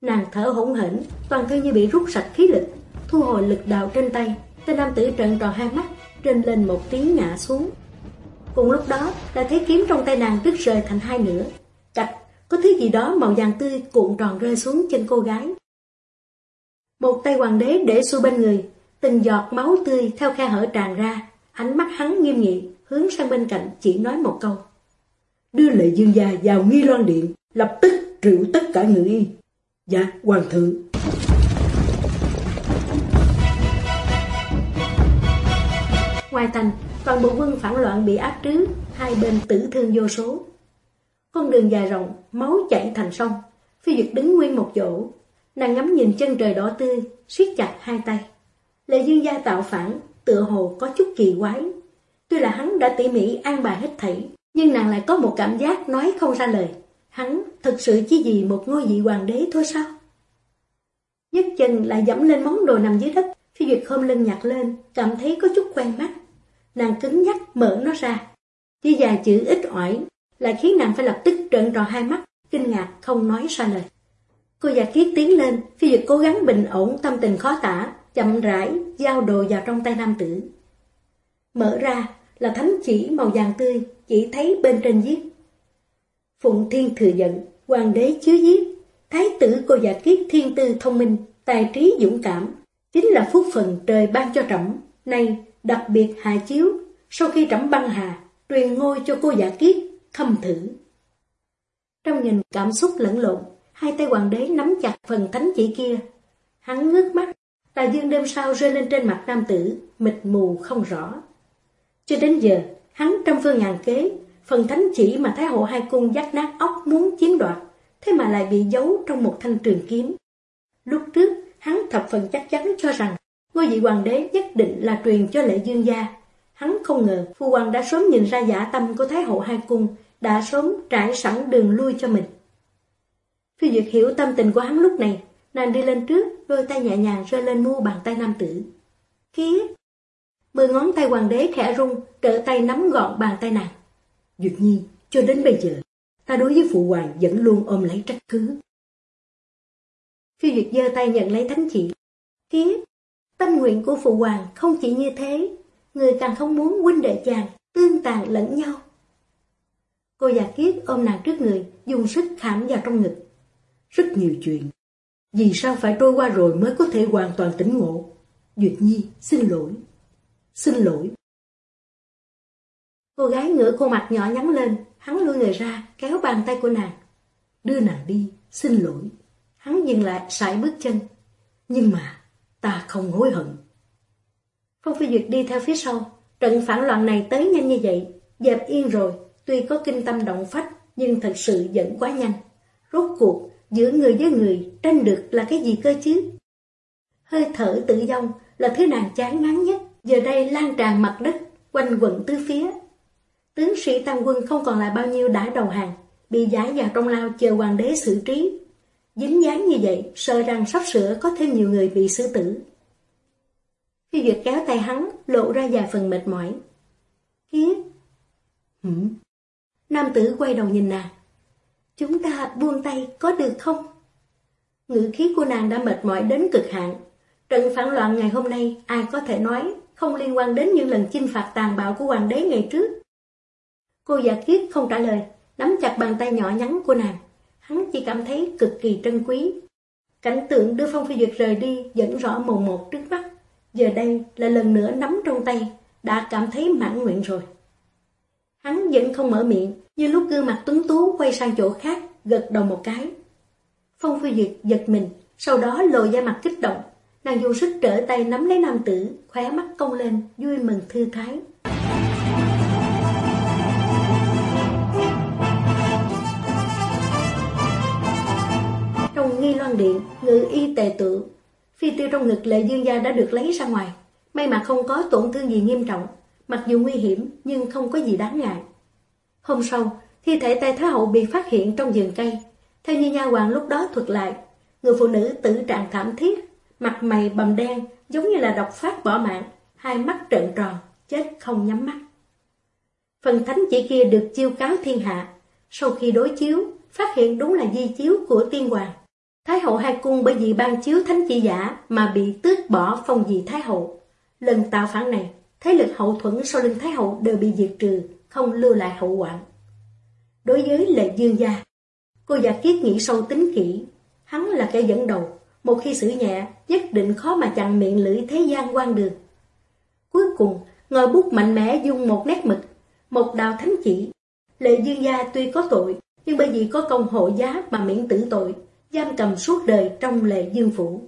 Nàng thở hỗn hển, toàn thân như bị rút sạch khí lực, thu hồi lực đạo trên tay, tên nam tử trợn tròn hai mắt, trên lên một tiếng ngã xuống. Cùng lúc đó, ta thấy kiếm trong tay nàng đứt rời thành hai nửa. Cạch, có thứ gì đó màu vàng tươi cuộn tròn rơi xuống trên cô gái. Một tay hoàng đế để xuôi bên người, từng giọt máu tươi theo khe hở tràn ra, ánh mắt hắn nghiêm nghị, hướng sang bên cạnh chỉ nói một câu. Đưa lệ dương gia vào nghi loan điện, lập tức triệu tất cả người y. Dạ, hoàng thượng. Ngoài thành, toàn bộ quân phản loạn bị áp trứ, hai bên tử thương vô số. Con đường dài rộng, máu chảy thành sông. Phi Duyệt đứng nguyên một chỗ, nàng ngắm nhìn chân trời đỏ tươi, siết chặt hai tay. Lệ dương gia tạo phản, tựa hồ có chút kỳ quái. Tuy là hắn đã tỉ mỉ an bài hết thảy, nhưng nàng lại có một cảm giác nói không ra lời. Hắn thật sự chỉ vì một ngôi vị hoàng đế thôi sao? Nhất chân lại dẫm lên món đồ nằm dưới đất, phi duyệt khom lưng nhặt lên, cảm thấy có chút quen mắt. Nàng cứng nhắc mở nó ra. Chỉ vài chữ ít ỏi, lại khiến nàng phải lập tức trợn tròn hai mắt, kinh ngạc không nói ra lời. Cô già kiết tiến lên, phi duyệt cố gắng bình ổn tâm tình khó tả, chậm rãi giao đồ vào trong tay nam tử. Mở ra là thánh chỉ màu vàng tươi, chỉ thấy bên trên viết. Phụng Thiên thừa giận, hoàng đế chứa giết, thái tử cô giả kiết thiên tư thông minh, tài trí dũng cảm, chính là phúc phần trời ban cho trẫm. Nay đặc biệt hạ chiếu, sau khi trẫm băng hà, truyền ngôi cho cô giả kiết, khâm thử. Trong nhìn cảm xúc lẫn lộn, hai tay hoàng đế nắm chặt phần thánh chỉ kia. Hắn ngước mắt, tà dương đêm sau rơi lên trên mặt nam tử, mịt mù không rõ. Cho đến giờ, hắn trăm phương ngàn kế, phần thánh chỉ mà Thái Hậu Hai Cung dắt nát óc muốn chiếm đoạt, thế mà lại bị giấu trong một thanh trường kiếm. Lúc trước, hắn thập phần chắc chắn cho rằng ngôi vị hoàng đế nhất định là truyền cho lệ dương gia. Hắn không ngờ phu hoàng đã sớm nhìn ra giả tâm của Thái Hậu Hai Cung, đã sớm trải sẵn đường lui cho mình. Phi Duyệt hiểu tâm tình của hắn lúc này, nàng đi lên trước, đôi tay nhẹ nhàng rơi lên mu bàn tay nam tử. Kiết! Mười ngón tay hoàng đế khẽ rung, trở tay nắm gọn bàn tay nàng. Duyệt Nhi, cho đến bây giờ, ta đối với phụ hoàng vẫn luôn ôm lấy trách cứ. Phi Duyệt giơ tay nhận lấy thánh chỉ. Kiết! Tâm nguyện của phụ hoàng không chỉ như thế, người càng không muốn huynh đệ chàng tương tàn lẫn nhau. Cô già kiết ôm nàng trước người, dùng sức khảm vào trong ngực. Rất nhiều chuyện. Vì sao phải trôi qua rồi mới có thể hoàn toàn tỉnh ngộ? Duyệt Nhi, xin lỗi. Xin lỗi. Cô gái ngửa khuôn mặt nhỏ nhắn lên, hắn lui người ra, kéo bàn tay của nàng. Đưa nàng đi, xin lỗi. Hắn dừng lại, sải bước chân. Nhưng mà, ta không hối hận. Phong Phi Duyệt đi theo phía sau, trận phản loạn này tới nhanh như vậy, dẹp yên rồi, tuy có kinh tâm động phách, nhưng thật sự vẫn quá nhanh. Rốt cuộc, giữa người với người tranh được là cái gì cơ chứ? Hơi thở tự dông là thứ nàng chán ngán nhất, giờ đây lan tràn mặt đất, quanh quẩn tứ phía. Tướng sĩ tam quân không còn lại bao nhiêu đã đầu hàng, bị giải vào trong lao chờ hoàng đế xử trí. Dính dáng như vậy, sợ rằng sắp sửa có thêm nhiều người bị xử tử. Khi Duyệt kéo tay hắn, lộ ra vài phần mệt mỏi. Kiết! Hử? Nam tử quay đầu nhìn nàng. Chúng ta buông tay có được không? Ngữ khí của nàng đã mệt mỏi đến cực hạn. Trận phản loạn ngày hôm nay ai có thể nói không liên quan đến những lần chinh phạt tàn bạo của hoàng đế ngày trước. Cô giả kiết không trả lời, nắm chặt bàn tay nhỏ nhắn của nàng. Hắn chỉ cảm thấy cực kỳ trân quý. Cảnh tượng đưa Phong Phi Duyệt rời đi vẫn rõ mồn một trước mắt. Giờ đây là lần nữa nắm trong tay, đã cảm thấy mãn nguyện rồi. Hắn vẫn không mở miệng, như lúc gương mặt tuấn tú quay sang chỗ khác, gật đầu một cái. Phong Phi Duyệt giật mình, sau đó lộ ra mặt kích động. Nàng dùng sức trở tay nắm lấy nam tử, khóe mắt cong lên, vui mừng thư thái. Trong nghi loan điện, ngự y tề tự, phi tiêu trong ngực lệ dương gia đã được lấy ra ngoài. May mà không có tổn thương gì nghiêm trọng, mặc dù nguy hiểm nhưng không có gì đáng ngại. Hôm sau, thi thể Tây Thái Hậu bị phát hiện trong vườn cây. Theo như nha hoàng lúc đó thuật lại, người phụ nữ tử trạng thảm thiết, mặt mày bầm đen, giống như là độc phát bỏ mạng, hai mắt trợn tròn, chết không nhắm mắt. Phần thánh chỉ kia được chiêu cáo thiên hạ, sau khi đối chiếu, phát hiện đúng là di chiếu của tiên hoàng. Thái hậu hai cung bởi vì ban chiếu thánh chỉ giả mà bị tước bỏ phong vị Thái hậu. Lần tạo phản này, thế lực hậu thuẫn sau lưng Thái hậu đều bị diệt trừ, không lưu lại hậu quản. Đối với lệ dương gia, cô giả kiết nghĩ sâu tính kỹ, hắn là kẻ dẫn đầu, một khi xử nhẹ, nhất định khó mà chặn miệng lưỡi thế gian quan được Cuối cùng, ngòi bút mạnh mẽ dung một nét mực, một đào thánh chỉ. Lệ dương gia tuy có tội, nhưng bởi vì có công hộ giá mà miễn tử tội, giam cầm suốt đời trong lệ dương phủ.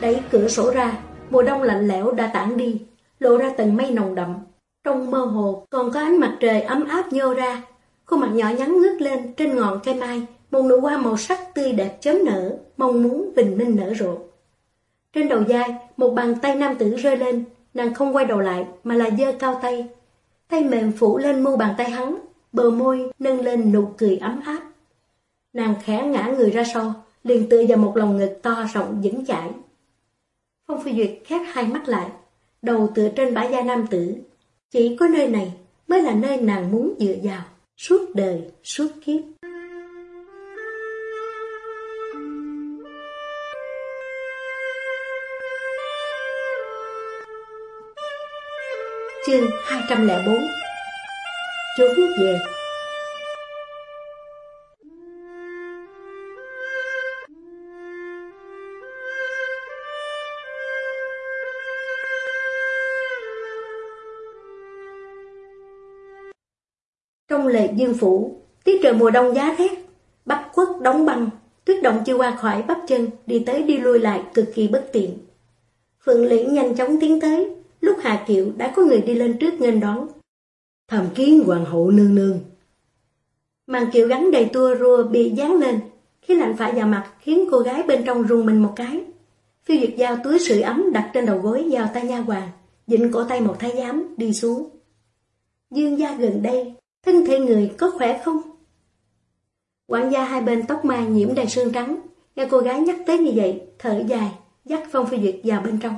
Đẩy cửa sổ ra, mùa đông lạnh lẽo đã tản đi, lộ ra tầng mây nồng đậm. Trong mơ hồ còn có ánh mặt trời ấm áp nhô ra, khuôn mặt nhỏ nhắn ngước lên trên ngọn cây mai, một nụ hoa màu sắc tươi đẹp chớm nở, mong muốn bình minh nở rộ. Trên đầu vai, một bàn tay nam tử rơi lên, nàng không quay đầu lại mà là dơ cao tay. Tay mềm phủ lên mu bàn tay hắn, bờ môi nâng lên nụ cười ấm áp. Nàng khẽ ngã người ra sau, liền tựa vào một lòng ngực to rộng vững chãi. Phong Phi Duyệt khép hai mắt lại, đầu tựa trên bả da nam tử. Chỉ có nơi này mới là nơi nàng muốn dựa vào, suốt đời, suốt kiếp. Chương 204 Trốn về Trong lệ dương phủ, tiết trời mùa đông giá rét, bắp quất đóng băng, tuyết động chưa qua khỏi bắp chân, đi tới đi lui lại cực kỳ bất tiện. Phượng Liễn nhanh chóng tiến tới, lúc Hà Kiệu đã có người đi lên trước nghênh đón. Thầm kiến hoàng hậu nương nương. Màn kiệu gắn đầy tua rua bị dán lên, khí lạnh phả vào mặt khiến cô gái bên trong rung mình một cái. Phiêu Duyệt giao túi sưởi ấm đặt trên đầu gối vào tay nha hoàng, dịnh cổ tay một thái giám đi xuống. Dương gia gần đây, thân thể người có khỏe không? Quản gia hai bên tóc mai nhiễm đầy sương trắng, nghe cô gái nhắc tới như vậy, thở dài, dắt Phong Phi Duyệt vào bên trong.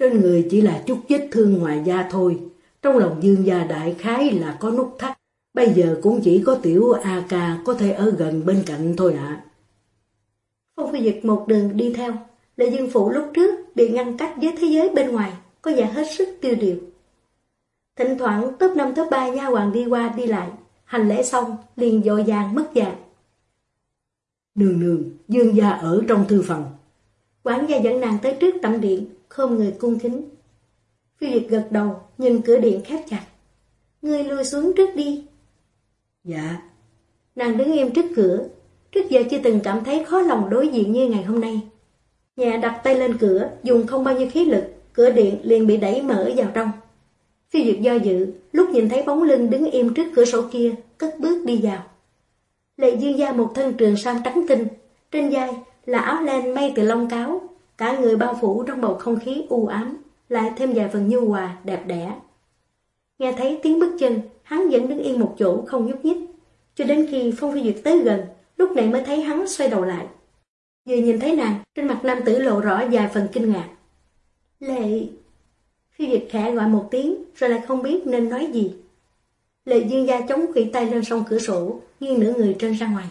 Trên người chỉ là chút vết thương ngoài da thôi, trong lòng dương gia đại khái là có nút thắt, bây giờ cũng chỉ có tiểu A ca có thể ở gần bên cạnh thôi ạ. Phong Phi Duyệt một đường đi theo, Lệ Dương Phủ lúc trước bị ngăn cách với thế giới bên ngoài, có vẻ hết sức tiêu điều. Thỉnh thoảng top 5 top 3 nha hoàng đi qua đi lại, hành lễ xong liền dội vàng mất vàng. Nương nương, dương gia ở trong thư phòng. Quản gia dẫn nàng tới trước tẩm điện, khom người cung kính. Phi Duyệt gật đầu, nhìn cửa điện khép chặt. Ngươi lui xuống trước đi. Dạ. Nàng đứng im trước cửa, trước giờ chưa từng cảm thấy khó lòng đối diện như ngày hôm nay. Nhà đặt tay lên cửa, dùng không bao nhiêu khí lực, cửa điện liền bị đẩy mở vào trong. Phi Duyệt do dự, lúc nhìn thấy bóng lưng đứng im trước cửa sổ kia, cất bước đi vào. Lệ Dương gia một thân trường sam trắng tinh, trên vai là áo len may từ lông cáo, cả người bao phủ trong bầu không khí u ám, lại thêm vài phần nhu hòa, đẹp đẽ. Nghe thấy tiếng bước chân, hắn vẫn đứng yên một chỗ không nhúc nhích, cho đến khi Phong Phi Duyệt tới gần, lúc này mới thấy hắn xoay đầu lại. Vừa nhìn thấy nàng, trên mặt nam tử lộ rõ vài phần kinh ngạc. Lệ... Phi Duyệt khẽ gọi một tiếng, rồi lại không biết nên nói gì. Lệ dương gia chống quỷ tay lên sông cửa sổ, nghiêng nửa người trên ra ngoài.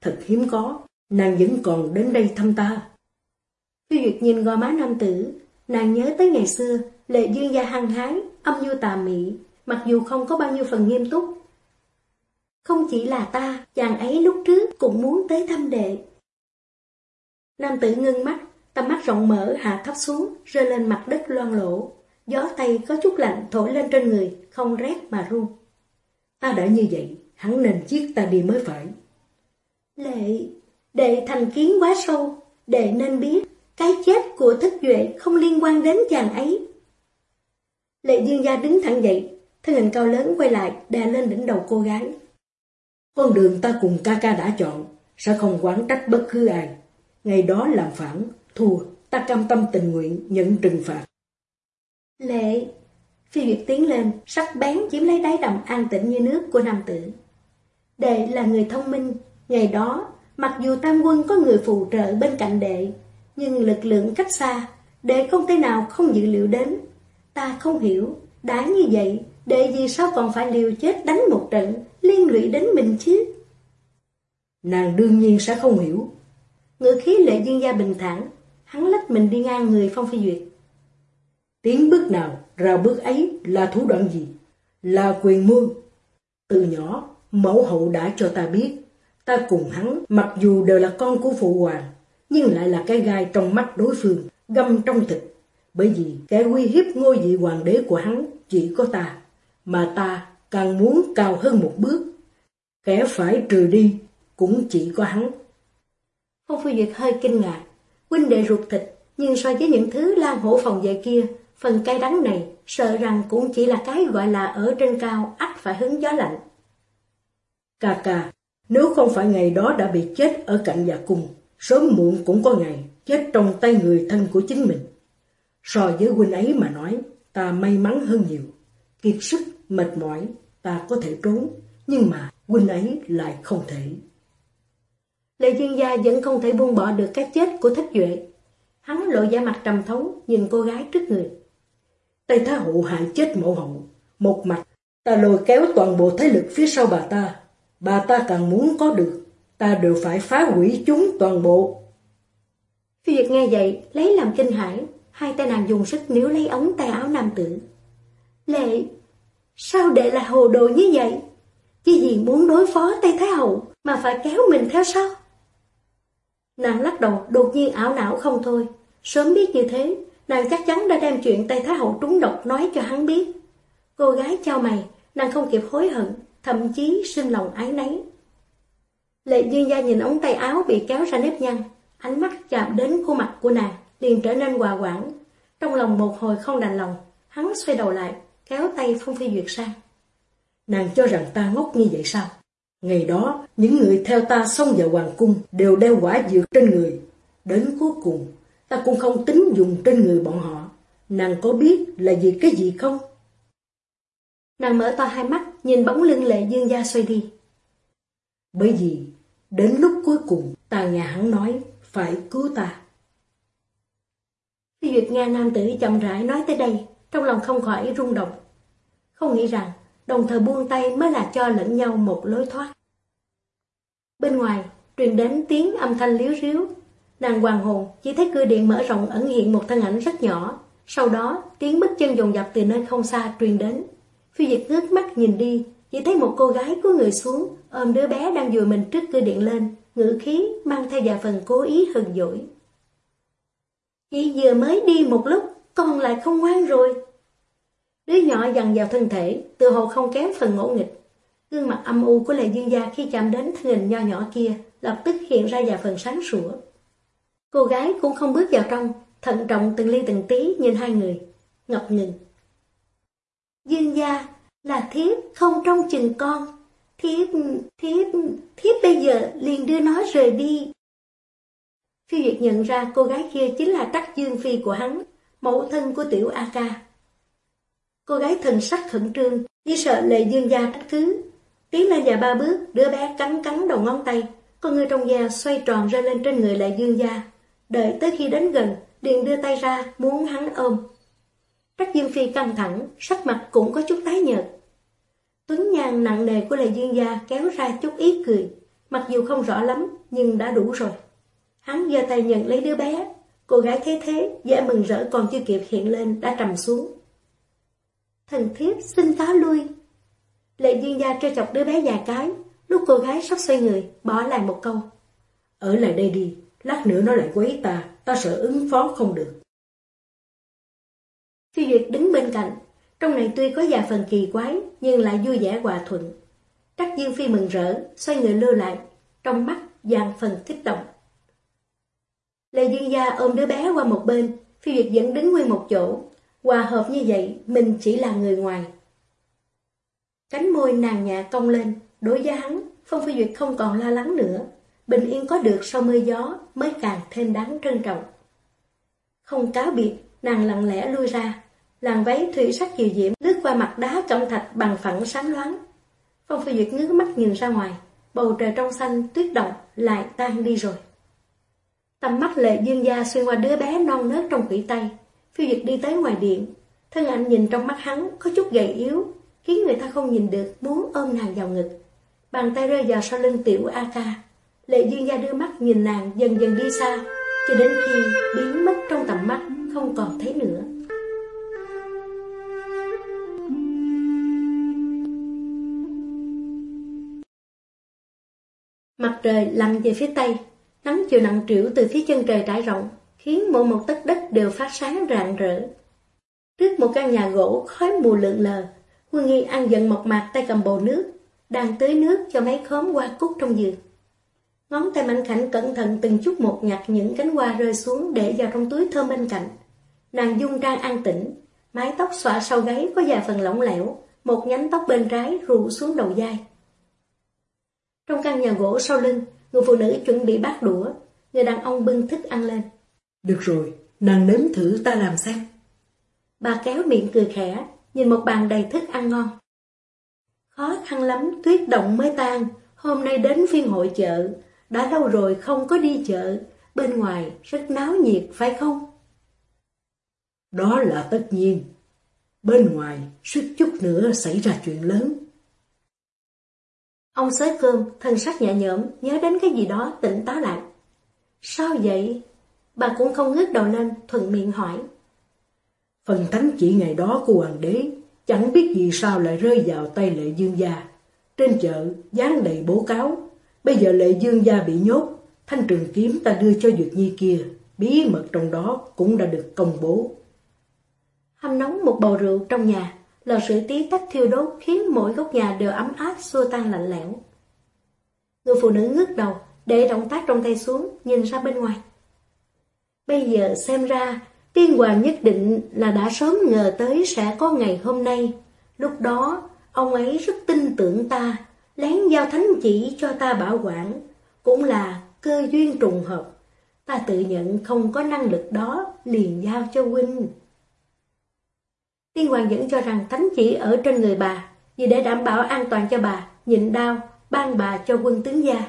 Thật hiếm có, nàng vẫn còn đến đây thăm ta. Phi Duyệt nhìn gò má nam tử, nàng nhớ tới ngày xưa, lệ dương gia hăng hái, âm nhu tà mị, mặc dù không có bao nhiêu phần nghiêm túc. Không chỉ là ta, chàng ấy lúc trước cũng muốn tới thăm đệ. Nam tử ngưng mắt, tầm mắt rộng mở hạ thấp xuống, rơi lên mặt đất loang lỗ. Gió tay có chút lạnh thổi lên trên người, không rét mà run. Ta đã như vậy, hắn nên giết ta đi mới phải. Lệ, đệ thành kiến quá sâu, đệ nên biết, cái chết của thất duệ không liên quan đến chàng ấy. Lệ dương gia đứng thẳng dậy, thân hình cao lớn quay lại, đè lên đỉnh đầu cô gái. Con đường ta cùng ca ca đã chọn, sẽ không quán trách bất cứ ai. Ngày đó làm phản, thua, ta cam tâm tình nguyện nhận trừng phạt. Lệ, phi việt tiến lên, sắc bén chiếm lấy đáy đầm an tĩnh như nước của nam tử. Đệ là người thông minh, ngày đó, mặc dù tam quân có người phù trợ bên cạnh đệ, nhưng lực lượng cách xa, đệ không thể nào không dự liệu đến. Ta không hiểu, đã như vậy, đệ vì sao còn phải liều chết đánh một trận, liên lụy đến mình chứ? Nàng đương nhiên sẽ không hiểu. Ngữ khí lệ dương gia bình thản, hắn lách mình đi ngang người Phong Phi Duyệt. Tiến bước nào, ra bước ấy là thủ đoạn gì? Là quyền mưu. Từ nhỏ, mẫu hậu đã cho ta biết, ta cùng hắn mặc dù đều là con của phụ hoàng, nhưng lại là cái gai trong mắt đối phương, găm trong thịt. Bởi vì cái uy hiếp ngôi vị hoàng đế của hắn chỉ có ta, mà ta càng muốn cao hơn một bước. Kẻ phải trừ đi cũng chỉ có hắn. Phong Phi Duyệt hơi kinh ngạc, huynh đệ ruột thịt, nhưng so với những thứ lan hổ phòng vệ kia, phần cay đắng này sợ rằng cũng chỉ là cái gọi là ở trên cao ắt phải hứng gió lạnh. Cà cà, nếu không phải ngày đó đã bị chết ở cạnh già cung, sớm muộn cũng có ngày chết trong tay người thân của chính mình. So với huynh ấy mà nói, ta may mắn hơn nhiều. Kiệt sức, mệt mỏi, ta có thể trốn, nhưng mà huynh ấy lại không thể. Lệ duyên gia vẫn không thể buông bỏ được cái chết của thất duệ. Hắn lộ ra mặt trầm thống, nhìn cô gái trước người. Tây Thái Hậu hại chết mẫu hậu. Một mặt, ta lôi kéo toàn bộ thế lực phía sau bà ta. Bà ta càng muốn có được, ta đều phải phá hủy chúng toàn bộ. Phi Duyệt nghe vậy, lấy làm kinh hãi, hai tay nàng dùng sức níu lấy ống tay áo nam tử. Lệ, sao đệ là hồ đồ như vậy? Chỉ vì muốn đối phó Tây Thái Hậu mà phải kéo mình theo sau? Nàng lắc đầu đột nhiên ảo não không thôi. Sớm biết như thế, nàng chắc chắn đã đem chuyện Tây Thái Hậu trúng độc nói cho hắn biết. Cô gái trao mày, nàng không kịp hối hận, thậm chí sinh lòng ái nấy. Lệ Dương Gia nhìn ống tay áo bị kéo ra nếp nhăn, ánh mắt chạm đến khuôn mặt của nàng, liền trở nên hòa quảng. Trong lòng một hồi không đành lòng, hắn xoay đầu lại, kéo tay Phong Phi Duyệt sang. Nàng cho rằng ta ngốc như vậy sao? Ngày đó, những người theo ta xông vào hoàng cung đều đeo quả dược trên người. Đến cuối cùng, ta cũng không tính dùng trên người bọn họ. Nàng có biết là vì cái gì không? Nàng mở to hai mắt, nhìn bóng lưng lệ dương gia xoay đi. Bởi vì, đến lúc cuối cùng, ta nhà hắn nói, phải cứu ta. Phi Duyệt nghe nam tử chậm rãi nói tới đây, trong lòng không khỏi rung động. Không nghĩ rằng, đồng thời buông tay mới là cho lẫn nhau một lối thoát. Bên ngoài, truyền đến tiếng âm thanh liếu riếu. Nàng hoàng hồn chỉ thấy cửa điện mở rộng ẩn hiện một thân ảnh rất nhỏ. Sau đó, tiếng bước chân dồn dập từ nơi không xa truyền đến. Phi Duyệt ngước mắt nhìn đi, chỉ thấy một cô gái của người xuống, ôm đứa bé đang dùi mình trước cửa điện lên, ngữ khí mang theo vài phần cố ý hờn dỗi. Chị vừa mới đi một lúc, con lại không ngoan rồi. Đứa nhỏ dằn vào thân thể, tự hồ không kém phần ngỗ nghịch. Gương mặt âm u của Lệ Dương Gia khi chạm đến thân hình nho nhỏ kia, lập tức hiện ra vài phần sáng sủa. Cô gái cũng không bước vào trong, thận trọng từng ly từng tí nhìn hai người, ngập ngừng. Dương Gia, là thiếp không trong chừng con. Thiếp, thiếp, thiếp bây giờ liền đưa nó rời đi. Phi Duyệt nhận ra cô gái kia chính là Trắc Dương Phi của hắn, mẫu thân của tiểu A Ca. Cô gái thần sắc khẩn trương, vì sợ lệ dương gia trách cứ. Tiến lên nhà ba bước, đứa bé cắn cắn đầu ngón tay, con người trong da xoay tròn rơi lên trên người lệ dương gia. Đợi tới khi đến gần, liền đưa tay ra, muốn hắn ôm. Trắc Dương Phi căng thẳng, sắc mặt cũng có chút tái nhợt. Tuấn nhan nặng nề của Lệ Dương Gia kéo ra chút ý cười, mặc dù không rõ lắm, nhưng đã đủ rồi. Hắn giơ tay nhận lấy đứa bé, cô gái thấy thế, vẻ mừng rỡ còn chưa kịp hiện lên, đã trầm xuống. Thần thiếp xin cáo lui. Lệ Dương Gia trêu chọc đứa bé già cái, lúc cô gái sắp xoay người, bỏ lại một câu. Ở lại đây đi, lát nữa nó lại quấy ta, ta sợ ứng phó không được. Phi Duyệt đứng bên cạnh, trong này tuy có vài phần kỳ quái, nhưng lại vui vẻ hòa thuận. Trắc Dương Phi mừng rỡ, xoay người lưu lại, trong mắt dàn phần kích động. Lê Dương Gia ôm đứa bé qua một bên, Phi việt vẫn đứng nguyên một chỗ. Hòa hợp như vậy, mình chỉ là người ngoài. Cánh môi nàng nhạ cong lên, đối với hắn, Phong Phi Duyệt không còn lo lắng nữa. Bình yên có được sau mưa gió mới càng thêm đáng trân trọng. Không cáo biệt, nàng lặng lẽ lui ra, Làn váy thủy sắc kiều diễm lướt qua mặt đá cẩm thạch bằng phẳng sáng loáng. Phong Phi Duyệt ngước mắt nhìn ra ngoài, bầu trời trong xanh tuyết động lại tan đi rồi. Tầm mắt lệ dương gia xuyên qua đứa bé non nớt trong quỷ tay. Phi Duyệt đi tới ngoài điện, thân ảnh nhìn trong mắt hắn có chút gầy yếu, khiến người ta không nhìn được muốn ôm nàng vào ngực. Bàn tay rơi vào sau lưng tiểu A ca. Lệ dương gia đưa mắt nhìn nàng dần dần đi xa, cho đến khi biến mất trong tầm mắt không còn thấy nữa. Mặt trời lặn về phía tây, nắng chiều nặng trĩu từ phía chân trời trải rộng, khiến mỗi một tấc đất đều phát sáng rạng rỡ. Trước một căn nhà gỗ khói mù lượn lờ, Quân Nghi ăn giận mộc mạc tay cầm bồ nước, đang tưới nước cho mấy khóm hoa cúc trong giường. Ngón tay mạnh khảnh cẩn thận từng chút một nhặt những cánh hoa rơi xuống để vào trong túi thơm bên cạnh. Nàng dung trang an tĩnh, mái tóc xõa sau gáy có vài phần lỏng lẻo, một nhánh tóc bên trái rụ xuống đầu vai. Trong căn nhà gỗ sau lưng, người phụ nữ chuẩn bị bát đũa, người đàn ông bưng thức ăn lên. Được rồi, nàng nếm thử ta làm xem. Bà kéo miệng cười khẽ, nhìn một bàn đầy thức ăn ngon. Khó khăn lắm, tuyết động mới tan, hôm nay đến phiên hội chợ. Đã lâu rồi không có đi chợ, bên ngoài rất náo nhiệt phải không? Đó là tất nhiên. Bên ngoài suýt chút nữa xảy ra chuyện lớn. Ông xới cơm, thân sắc nhẹ nhõm, nhớ đến cái gì đó tỉnh táo lại. Sao vậy? Bà cũng không ngước đầu lên, thuận miệng hỏi. Phần thánh chỉ ngày đó của hoàng đế, chẳng biết vì sao lại rơi vào tay lệ dương gia. Trên chợ, dán đầy bố cáo, bây giờ lệ dương gia bị nhốt, thanh trường kiếm ta đưa cho Duyệt Nhi kia, bí mật trong đó cũng đã được công bố. Hâm nóng một bầu rượu trong nhà, lò sưởi tí tách thiêu đốt khiến mỗi góc nhà đều ấm áp xua tan lạnh lẽo. Người phụ nữ ngước đầu, để động tác trong tay xuống, nhìn ra bên ngoài. Bây giờ xem ra, tiên hoàng nhất định là đã sớm ngờ tới sẽ có ngày hôm nay. Lúc đó, ông ấy rất tin tưởng ta, lén giao thánh chỉ cho ta bảo quản, cũng là cơ duyên trùng hợp. Ta tự nhận không có năng lực đó, liền giao cho huynh. Tiên hoàng vẫn cho rằng thánh chỉ ở trên người bà, vì để đảm bảo an toàn cho bà, nhịn đau, ban bà cho quân tướng gia.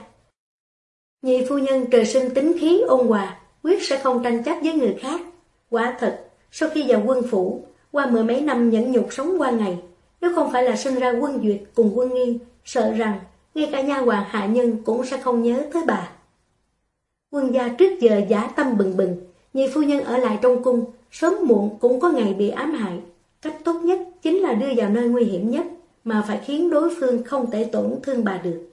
Nhị phu nhân trời sinh tính khí ôn hòa, quyết sẽ không tranh chấp với người khác. Quả thật, sau khi vào quân phủ, qua mười mấy năm nhẫn nhục sống qua ngày, nếu không phải là sinh ra quân duyệt cùng quân nghiên, sợ rằng ngay cả nha hoàng hạ nhân cũng sẽ không nhớ tới bà. Quân gia trước giờ giả tâm bừng bừng, nhị phu nhân ở lại trong cung, sớm muộn cũng có ngày bị ám hại. Cách tốt nhất chính là đưa vào nơi nguy hiểm nhất, mà phải khiến đối phương không thể tổn thương bà được.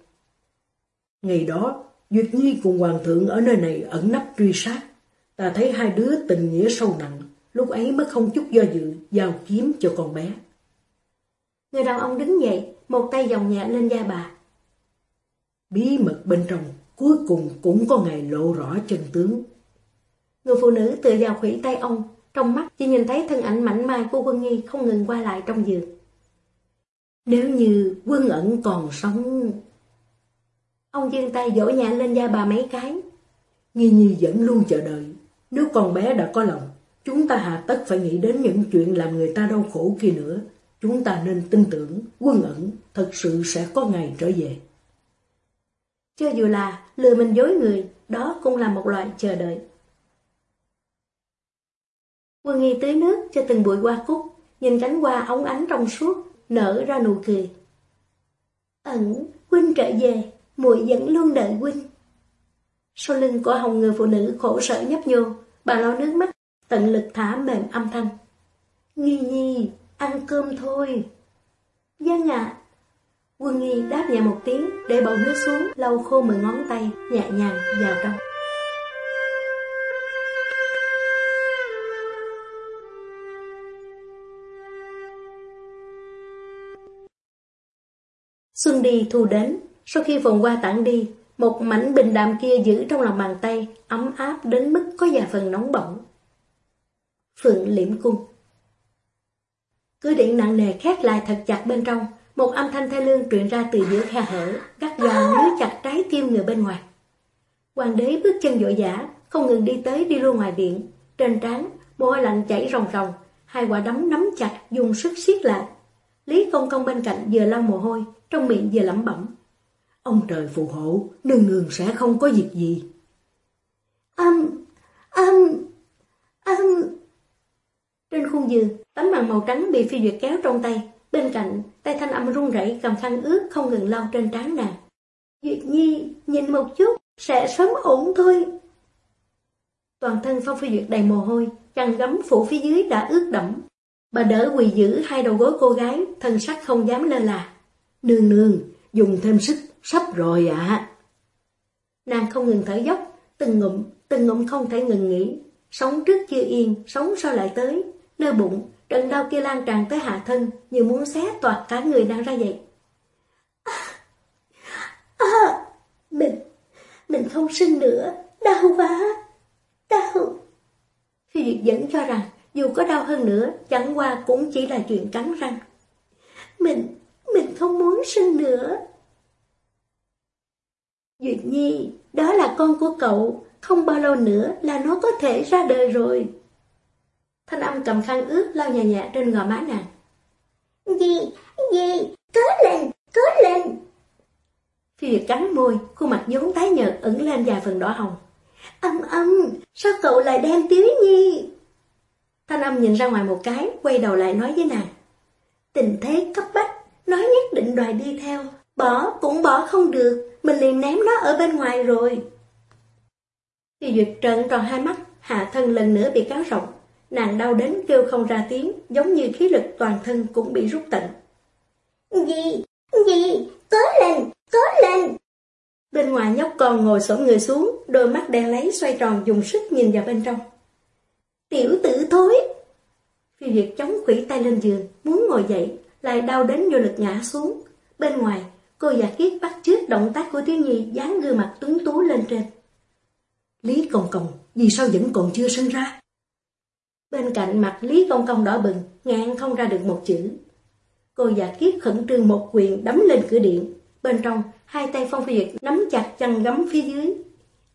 Ngày đó, Duyệt Nhi cùng Hoàng thượng ở nơi này ẩn nấp truy sát. Ta thấy hai đứa tình nghĩa sâu nặng, lúc ấy mới không chút do dự, giao kiếm cho con bé. Người đàn ông đứng dậy, một tay vòng nhẹ lên da bà. Bí mật bên trong, cuối cùng cũng có ngày lộ rõ chân tướng. Người phụ nữ tựa vào khủy tay ông, trong mắt chỉ nhìn thấy thân ảnh mảnh mai của quân nghi không ngừng qua lại trong giường. Nếu như quân ẩn còn sống... Ông dương tay dỗ nhẹ lên da bà mấy cái. Nghi Nhi vẫn luôn chờ đợi. Nếu con bé đã có lòng, chúng ta hà tất phải nghĩ đến những chuyện làm người ta đau khổ kia nữa. Chúng ta nên tin tưởng quân ẩn thật sự sẽ có ngày trở về. Cho dù là lừa mình dối người, đó cũng là một loại chờ đợi. Quân nghi tưới nước cho từng bụi hoa cúc, nhìn cánh hoa ống ánh trong suốt, nở ra nụ cười. Ẩn, huynh trở về, muội vẫn luôn đợi huynh. Sau lưng của hồng người phụ nữ khổ sở nhấp nhô, bà lau nước mắt, tận lực thả mềm âm thanh. Nghi nhi, ăn cơm thôi. Giang ạ. Quân nghi đáp nhẹ một tiếng, để bầu nước xuống, lau khô mười ngón tay, nhẹ nhàng vào trong. Xuân đi thu đến, sau khi vòng qua tặng đi, một mảnh bình đạm kia giữ trong lòng bàn tay, ấm áp đến mức có vài phần nóng bỏng. Phượng liễm cung Cửa điện nặng nề khép lại thật chặt bên trong, một âm thanh thê lương truyền ra từ giữa khe hở, gắt gao níu chặt trái tim người bên ngoài. Hoàng đế bước chân dội dã, không ngừng đi tới đi luôn ngoài điện, trên trán, mồ hôi lạnh chảy ròng ròng, hai quả đấm nắm chặt dùng sức siết lại. Lý Công Công bên cạnh vừa lau mồ hôi, trong miệng vừa lẩm bẩm. Ông trời phù hộ, nương nương sẽ không có việc gì. Âm, âm, âm. Trên khung giường, tấm màn màu trắng bị phi duyệt kéo trong tay. Bên cạnh, tay thanh âm run rẩy cầm khăn ướt không ngừng lau trên trán nàng. Duyệt Nhi, nhìn một chút, sẽ sớm ổn thôi. Toàn thân Phong Phi Duyệt đầy mồ hôi, chăn gấm phủ phía dưới đã ướt đẫm. Bà đỡ quỳ giữ hai đầu gối cô gái, thân sắc không dám lơ là. Nương nương, dùng thêm sức, sắp rồi ạ. Nàng không ngừng thở dốc, từng ngụm, từng ngụm không thể ngừng nghỉ. Sống trước chưa yên, sống sao lại tới. Nơi bụng, trận đau kia lan tràn tới hạ thân, như muốn xé toạt cả người đang ra vậy. À, à, mình, mình không sinh nữa, đau quá, đau. Phi Duyệt vẫn cho rằng, dù có đau hơn nữa, chẳng qua cũng chỉ là chuyện cắn răng. Mình, mình không muốn sinh nữa. Duyệt Nhi, đó là con của cậu, không bao lâu nữa là nó có thể ra đời rồi. Thanh âm cầm khăn ướt lau nhà nhẹ trên gò má nàng. Gì, gì, cớ lên, cớ lên. Phi Việt cắn môi, khuôn mặt vốn tái nhợt ẩn lên vài phần đỏ hồng. Âm âm, sao cậu lại đem Tiếu Nhi? Thanh âm nhìn ra ngoài một cái, quay đầu lại nói với nàng. Tình thế cấp bách, nói nhất định đòi đi theo. Bỏ cũng bỏ không được, mình liền ném nó ở bên ngoài rồi. Phi Duyệt trợn tròn hai mắt, hạ thân lần nữa bị cáo rộng. Nàng đau đến kêu không ra tiếng, giống như khí lực toàn thân cũng bị rút tận. Gì? Gì? Cố lên! Cố lên! Bên ngoài nhóc con ngồi xổm người xuống, đôi mắt đen lấy xoay tròn dùng sức nhìn vào bên trong. Tiểu tử thối! Phi việt chống quỷ tay lên giường, muốn ngồi dậy, lại đau đến vô lực ngã xuống. Bên ngoài, cô giả kiết bắt trước động tác của Thiếu Nhi dán gương mặt tuấn tú lên trên. Lý Công Công, vì sao vẫn còn chưa sinh ra? Bên cạnh mặt Lý Công Công đỏ bừng, ngạn không ra được một chữ. Cô giả kiết khẩn trương một quyền đấm lên cửa điện. Bên trong, hai tay Phong Phi việt nắm chặt chăn gấm phía dưới.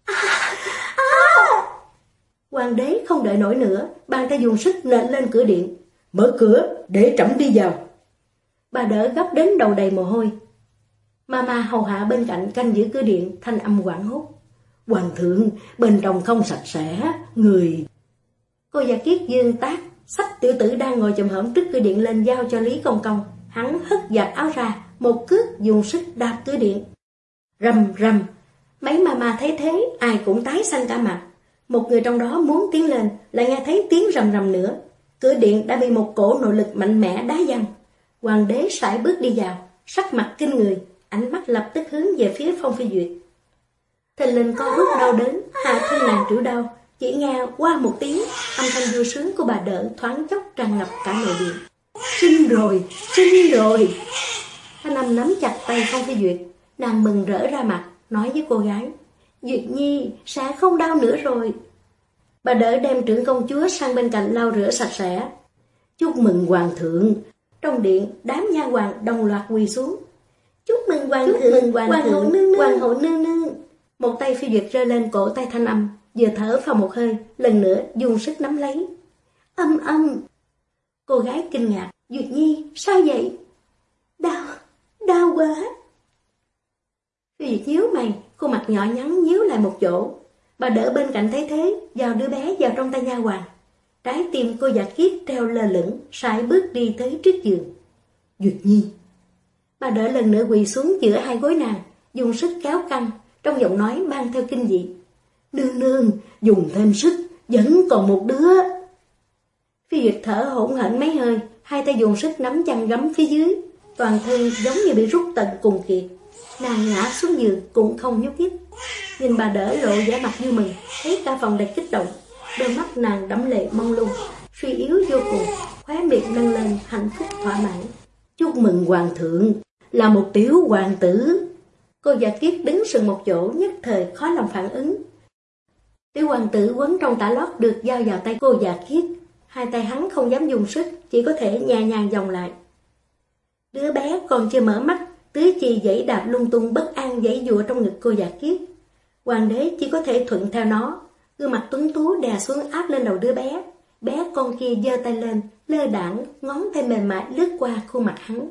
À. Hoàng đế không đợi nổi nữa, bàn tay dùng sức nện lên cửa điện. Mở cửa, để trẫm đi vào. Bà đỡ gấp đến đầu đầy mồ hôi. Mama hầu hạ bên cạnh canh giữ cửa điện, thanh âm quảng hốt. Hoàng thượng, bên trong không sạch sẽ, người... Cô già kiết dương tác, sách tiểu tử đang ngồi chùm hổm trước cửa điện lên giao cho Lý Công Công. Hắn hất giặt áo ra, một cước dùng sức đạp cửa điện. Rầm rầm, mấy mama thấy thế, ai cũng tái xanh cả mặt. Một người trong đó muốn tiến lên, lại nghe thấy tiếng rầm rầm nữa. Cửa điện đã bị một cổ nội lực mạnh mẽ đá văng. Hoàng đế sải bước đi vào, sắc mặt kinh người, ánh mắt lập tức hướng về phía Phong Phi Duyệt. Thình linh co rút đau đớn, hạ thân nàng trĩu đau, chỉ nghe qua một tiếng, âm thanh vui sướng của bà đỡ thoáng chốc tràn ngập cả nội điện. Sinh rồi, sinh rồi. Thanh âm nắm chặt tay Phong Phi Duyệt, nàng mừng rỡ ra mặt, nói với cô gái. Duyệt Nhi, sẽ không đau nữa rồi. Bà đỡ đem trưởng công chúa sang bên cạnh lau rửa sạch sẽ. Chúc mừng hoàng thượng. Trong điện, đám nha hoàng đồng loạt quỳ xuống. Chúc mừng hoàng Chúc thượng, mừng hoàng, hoàng thượng, hậu nương nương. hoàng hậu nương nương. Một tay phi duyệt rơi lên cổ tay thanh âm, vừa thở vào một hơi, lần nữa dùng sức nắm lấy. Âm âm. Cô gái kinh ngạc, Duyệt Nhi, sao vậy? Đau, đau quá. Phi duyệt nhíu mày, khuôn mặt nhỏ nhắn nhíu lại một chỗ. Bà đỡ bên cạnh thấy thế, vào đứa bé vào trong tay nha hoàng. Trái tim cô giả kiết treo lơ lửng, sải bước đi tới trước giường. Duyệt Nhi. Bà đỡ lần nữa quỳ xuống giữa hai gối nàng, dùng sức kéo căng, trong giọng nói mang theo kinh dị. Nương nương, dùng thêm sức, vẫn còn một đứa. Phi Duyệt thở hỗn hển mấy hơi, hai tay dùng sức nắm chăn gấm phía dưới, toàn thân giống như bị rút tận cùng kiệt. Nàng ngã xuống giường cũng không nhúc nhích. Nhìn bà đỡ lộ vẻ mặt như mình thấy cả phòng đầy kích động, đôi mắt nàng đẫm lệ mong lung, suy yếu vô cùng, khóe miệng nâng lên hạnh phúc thỏa mãn. Chúc mừng hoàng thượng, là một tiểu hoàng tử. Cô già kiết đứng sừng một chỗ nhất thời khó lòng phản ứng. Tiểu hoàng tử quấn trong tả lót được giao vào tay cô già kiết. Hai tay hắn không dám dùng sức, chỉ có thể nhẹ nhàng vòng lại. Đứa bé còn chưa mở mắt, tứ chi dãy đạp lung tung bất an dãy dụa trong ngực cô già kiết. Hoàng đế chỉ có thể thuận theo nó, gương mặt tuấn tú đè xuống áp lên đầu đứa bé. Bé con kia giơ tay lên, lơ đảng, ngón tay mềm mại lướt qua khuôn mặt hắn.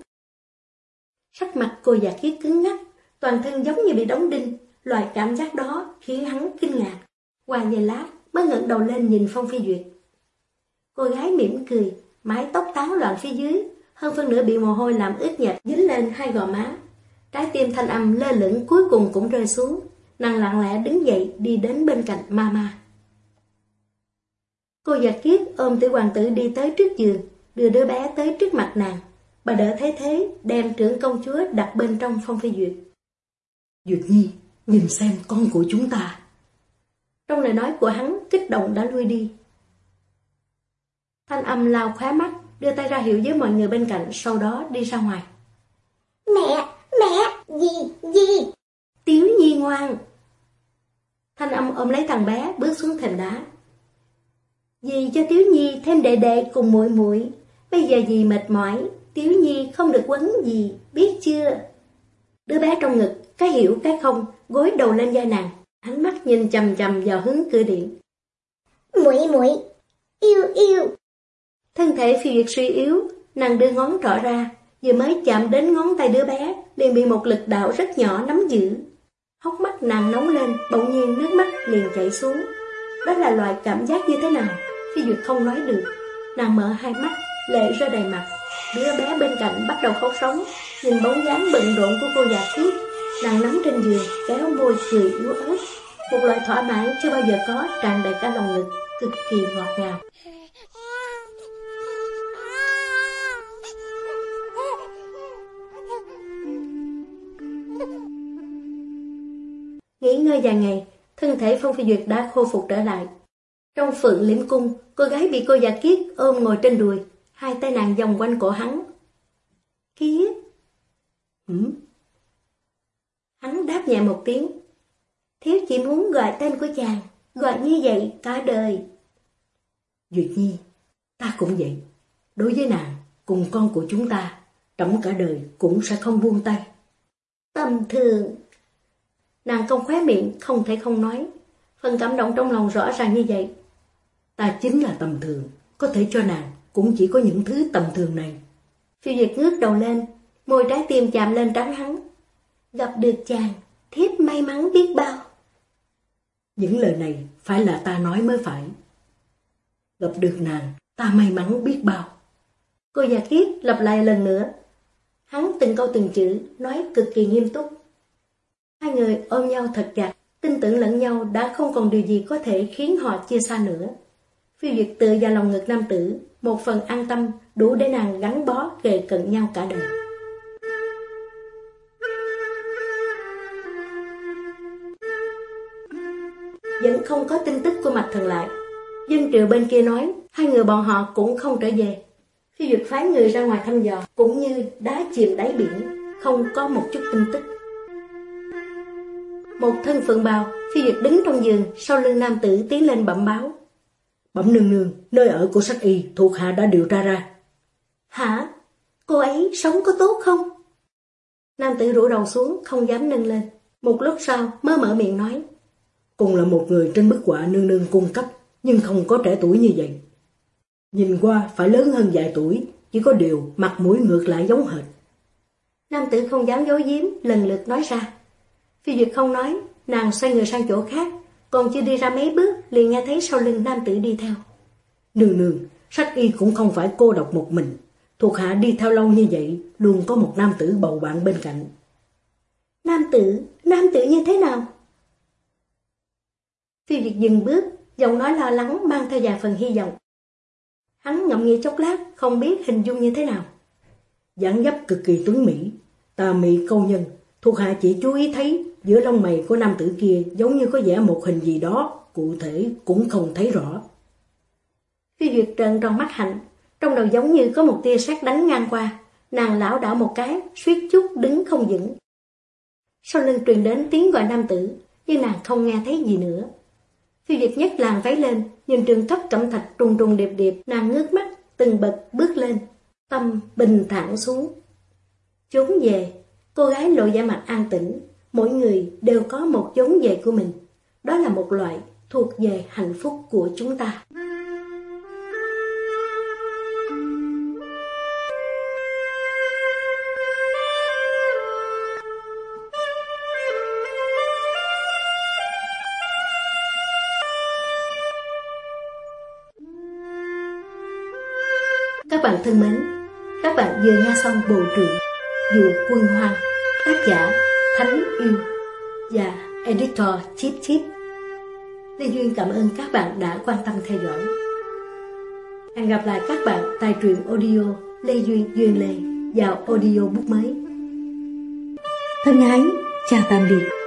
Sắc mặt cô già kiết cứng ngắc, toàn thân giống như bị đóng đinh, loại cảm giác đó khiến hắn kinh ngạc. Qua giây lát mới ngẩng đầu lên nhìn Phong Phi Duyệt. Cô gái mỉm cười, mái tóc tán loạn phía dưới, hơn phân nửa bị mồ hôi làm ướt nhẹp dính lên hai gò má. Trái tim thanh âm lơ lửng cuối cùng cũng rơi xuống, nàng lặng lẽ đứng dậy đi đến bên cạnh Mama. Cô già kiết ôm tiểu hoàng tử đi tới trước giường, đưa đứa bé tới trước mặt nàng. Bà đỡ thấy thế, đem trưởng công chúa đặt bên trong Phong Phi Duyệt. Duyệt Nhi, nhìn xem con của chúng ta. Trong lời nói của hắn, kích động đã lui đi. Thanh âm lao khóa mắt, đưa tay ra hiệu với mọi người bên cạnh, sau đó đi ra ngoài. Mẹ, mẹ, gì, gì? Tiếu Nhi ngoan. Thanh âm ôm lấy thằng bé, bước xuống thềm đá. Dì cho Tiếu Nhi thêm đệ đệ cùng muội muội. Bây giờ dì mệt mỏi, Tiếu Nhi không được quấn gì, biết chưa? Đứa bé trong ngực, cái hiểu cái không, gối đầu lên vai nàng, ánh mắt nhìn chầm chầm vào hướng cửa điện. Muội muội, yêu yêu. Thân thể phi duyệt suy yếu, nàng đưa ngón trỏ ra, vừa mới chạm đến ngón tay đứa bé, liền bị một lực đạo rất nhỏ nắm giữ. Hốc mắt nàng nóng lên, bỗng nhiên nước mắt liền chảy xuống. Đó là loại cảm giác như thế nào? Phi duyệt không nói được. Nàng mở hai mắt, lệ rơi đầy mặt. Đứa bé bên cạnh bắt đầu khóc sống, nhìn bóng dáng bận rộn của cô già thiết. Nàng nắm trên giường, kéo môi cười yếu ớt. Một loại thỏa mãn chưa bao giờ có tràn đầy cả lòng ngực, cực kỳ ngọt ngào. Ngơi vài ngày, thân thể Phong Phi Duyệt đã khôi phục trở lại. Trong phượng liễm cung, cô gái bị cô già kiết ôm ngồi trên đùi, hai tay nàng vòng quanh cổ hắn. Kiết! Ừ? Hắn đáp nhẹ một tiếng. Thiếu chỉ muốn gọi tên của chàng, gọi như vậy cả đời. Duyệt Nhi, ta cũng vậy. Đối với nàng, cùng con của chúng ta, trẫm cả đời cũng sẽ không buông tay. Tầm thường. Nàng không khóe miệng, không thể không nói. Phần cảm động trong lòng rõ ràng như vậy. Ta chính là tầm thường, có thể cho nàng cũng chỉ có những thứ tầm thường này. Phiêu Duyệt ngước đầu lên, môi trái tim chạm lên trán hắn. Gặp được chàng, thiếp may mắn biết bao. Những lời này phải là ta nói mới phải. Gặp được nàng, ta may mắn biết bao. Cô già kiết lặp lại lần nữa. Hắn từng câu từng chữ, nói cực kỳ nghiêm túc. Hai người ôm nhau thật chặt, tin tưởng lẫn nhau đã không còn điều gì có thể khiến họ chia xa nữa. Phiêu Duyệt tự vào lòng ngực nam tử, một phần an tâm đủ để nàng gắn bó kề cận nhau cả đời. Vẫn không có tin tức của mạch thần lại. Dân triệu bên kia nói, hai người bọn họ cũng không trở về. Phiêu Duyệt phái người ra ngoài thăm dò, cũng như đá chìm đáy biển, không có một chút tin tức. Một thân phượng bào, Phi Duyệt đứng trong giường, sau lưng nam tử tiến lên bẩm báo. Bẩm nương nương, nơi ở của sách y thuộc hạ đã điều tra ra. Hả? Cô ấy sống có tốt không? Nam tử rủ đầu xuống, không dám nâng lên. Một lúc sau mới mở miệng nói. Cùng là một người trên bức họa nương nương cung cấp, nhưng không có trẻ tuổi như vậy. Nhìn qua phải lớn hơn vài tuổi, chỉ có điều mặt mũi ngược lại giống hệt. Nam tử không dám giấu giếm, lần lượt nói ra. Phi Duyệt không nói, nàng xoay người sang chỗ khác, còn chưa đi ra mấy bước liền nghe thấy sau lưng nam tử đi theo. Nương nương, sách y cũng không phải cô độc một mình. Thuộc hạ đi theo lâu như vậy, luôn có một nam tử bầu bạn bên cạnh. Nam tử, nam tử như thế nào? Phi Việt dừng bước, giọng nói lo lắng mang theo vài phần hy vọng. Hắn ngậm nghĩ chốc lát, không biết hình dung như thế nào. dáng dấp cực kỳ tuấn mỹ, tà mị câu nhân, thuộc hạ chỉ chú ý thấy giữa lông mày của nam tử kia giống như có vẻ một hình gì đó, cụ thể cũng không thấy rõ. Phi Duyệt trần trong mắt hạnh, trong đầu giống như có một tia sét đánh ngang qua, nàng lão đảo một cái, suýt chút đứng không vững. Sau lưng truyền đến tiếng gọi nam tử, nhưng nàng không nghe thấy gì nữa. Phi Duyệt nhấc làng váy lên, nhìn trường thấp cẩm thạch trùng trùng điệp điệp, nàng ngước mắt, từng bật bước lên, tâm bình thản xuống. Trốn về, cô gái lộ da mặt an tĩnh, mỗi người đều có một giống về của mình. Đó là một loại thuộc về hạnh phúc của chúng ta. Các bạn thân mến, các bạn vừa nghe xong bộ truyện Dù quân Hoa, tác giả Thánh Yêu và editor Chip Chip. Lê Duyên cảm ơn các bạn đã quan tâm theo dõi. Hẹn gặp lại các bạn tại truyện audio Lê Duyên Duyên Lê vào audio book mới. Thân ái, chào tạm biệt.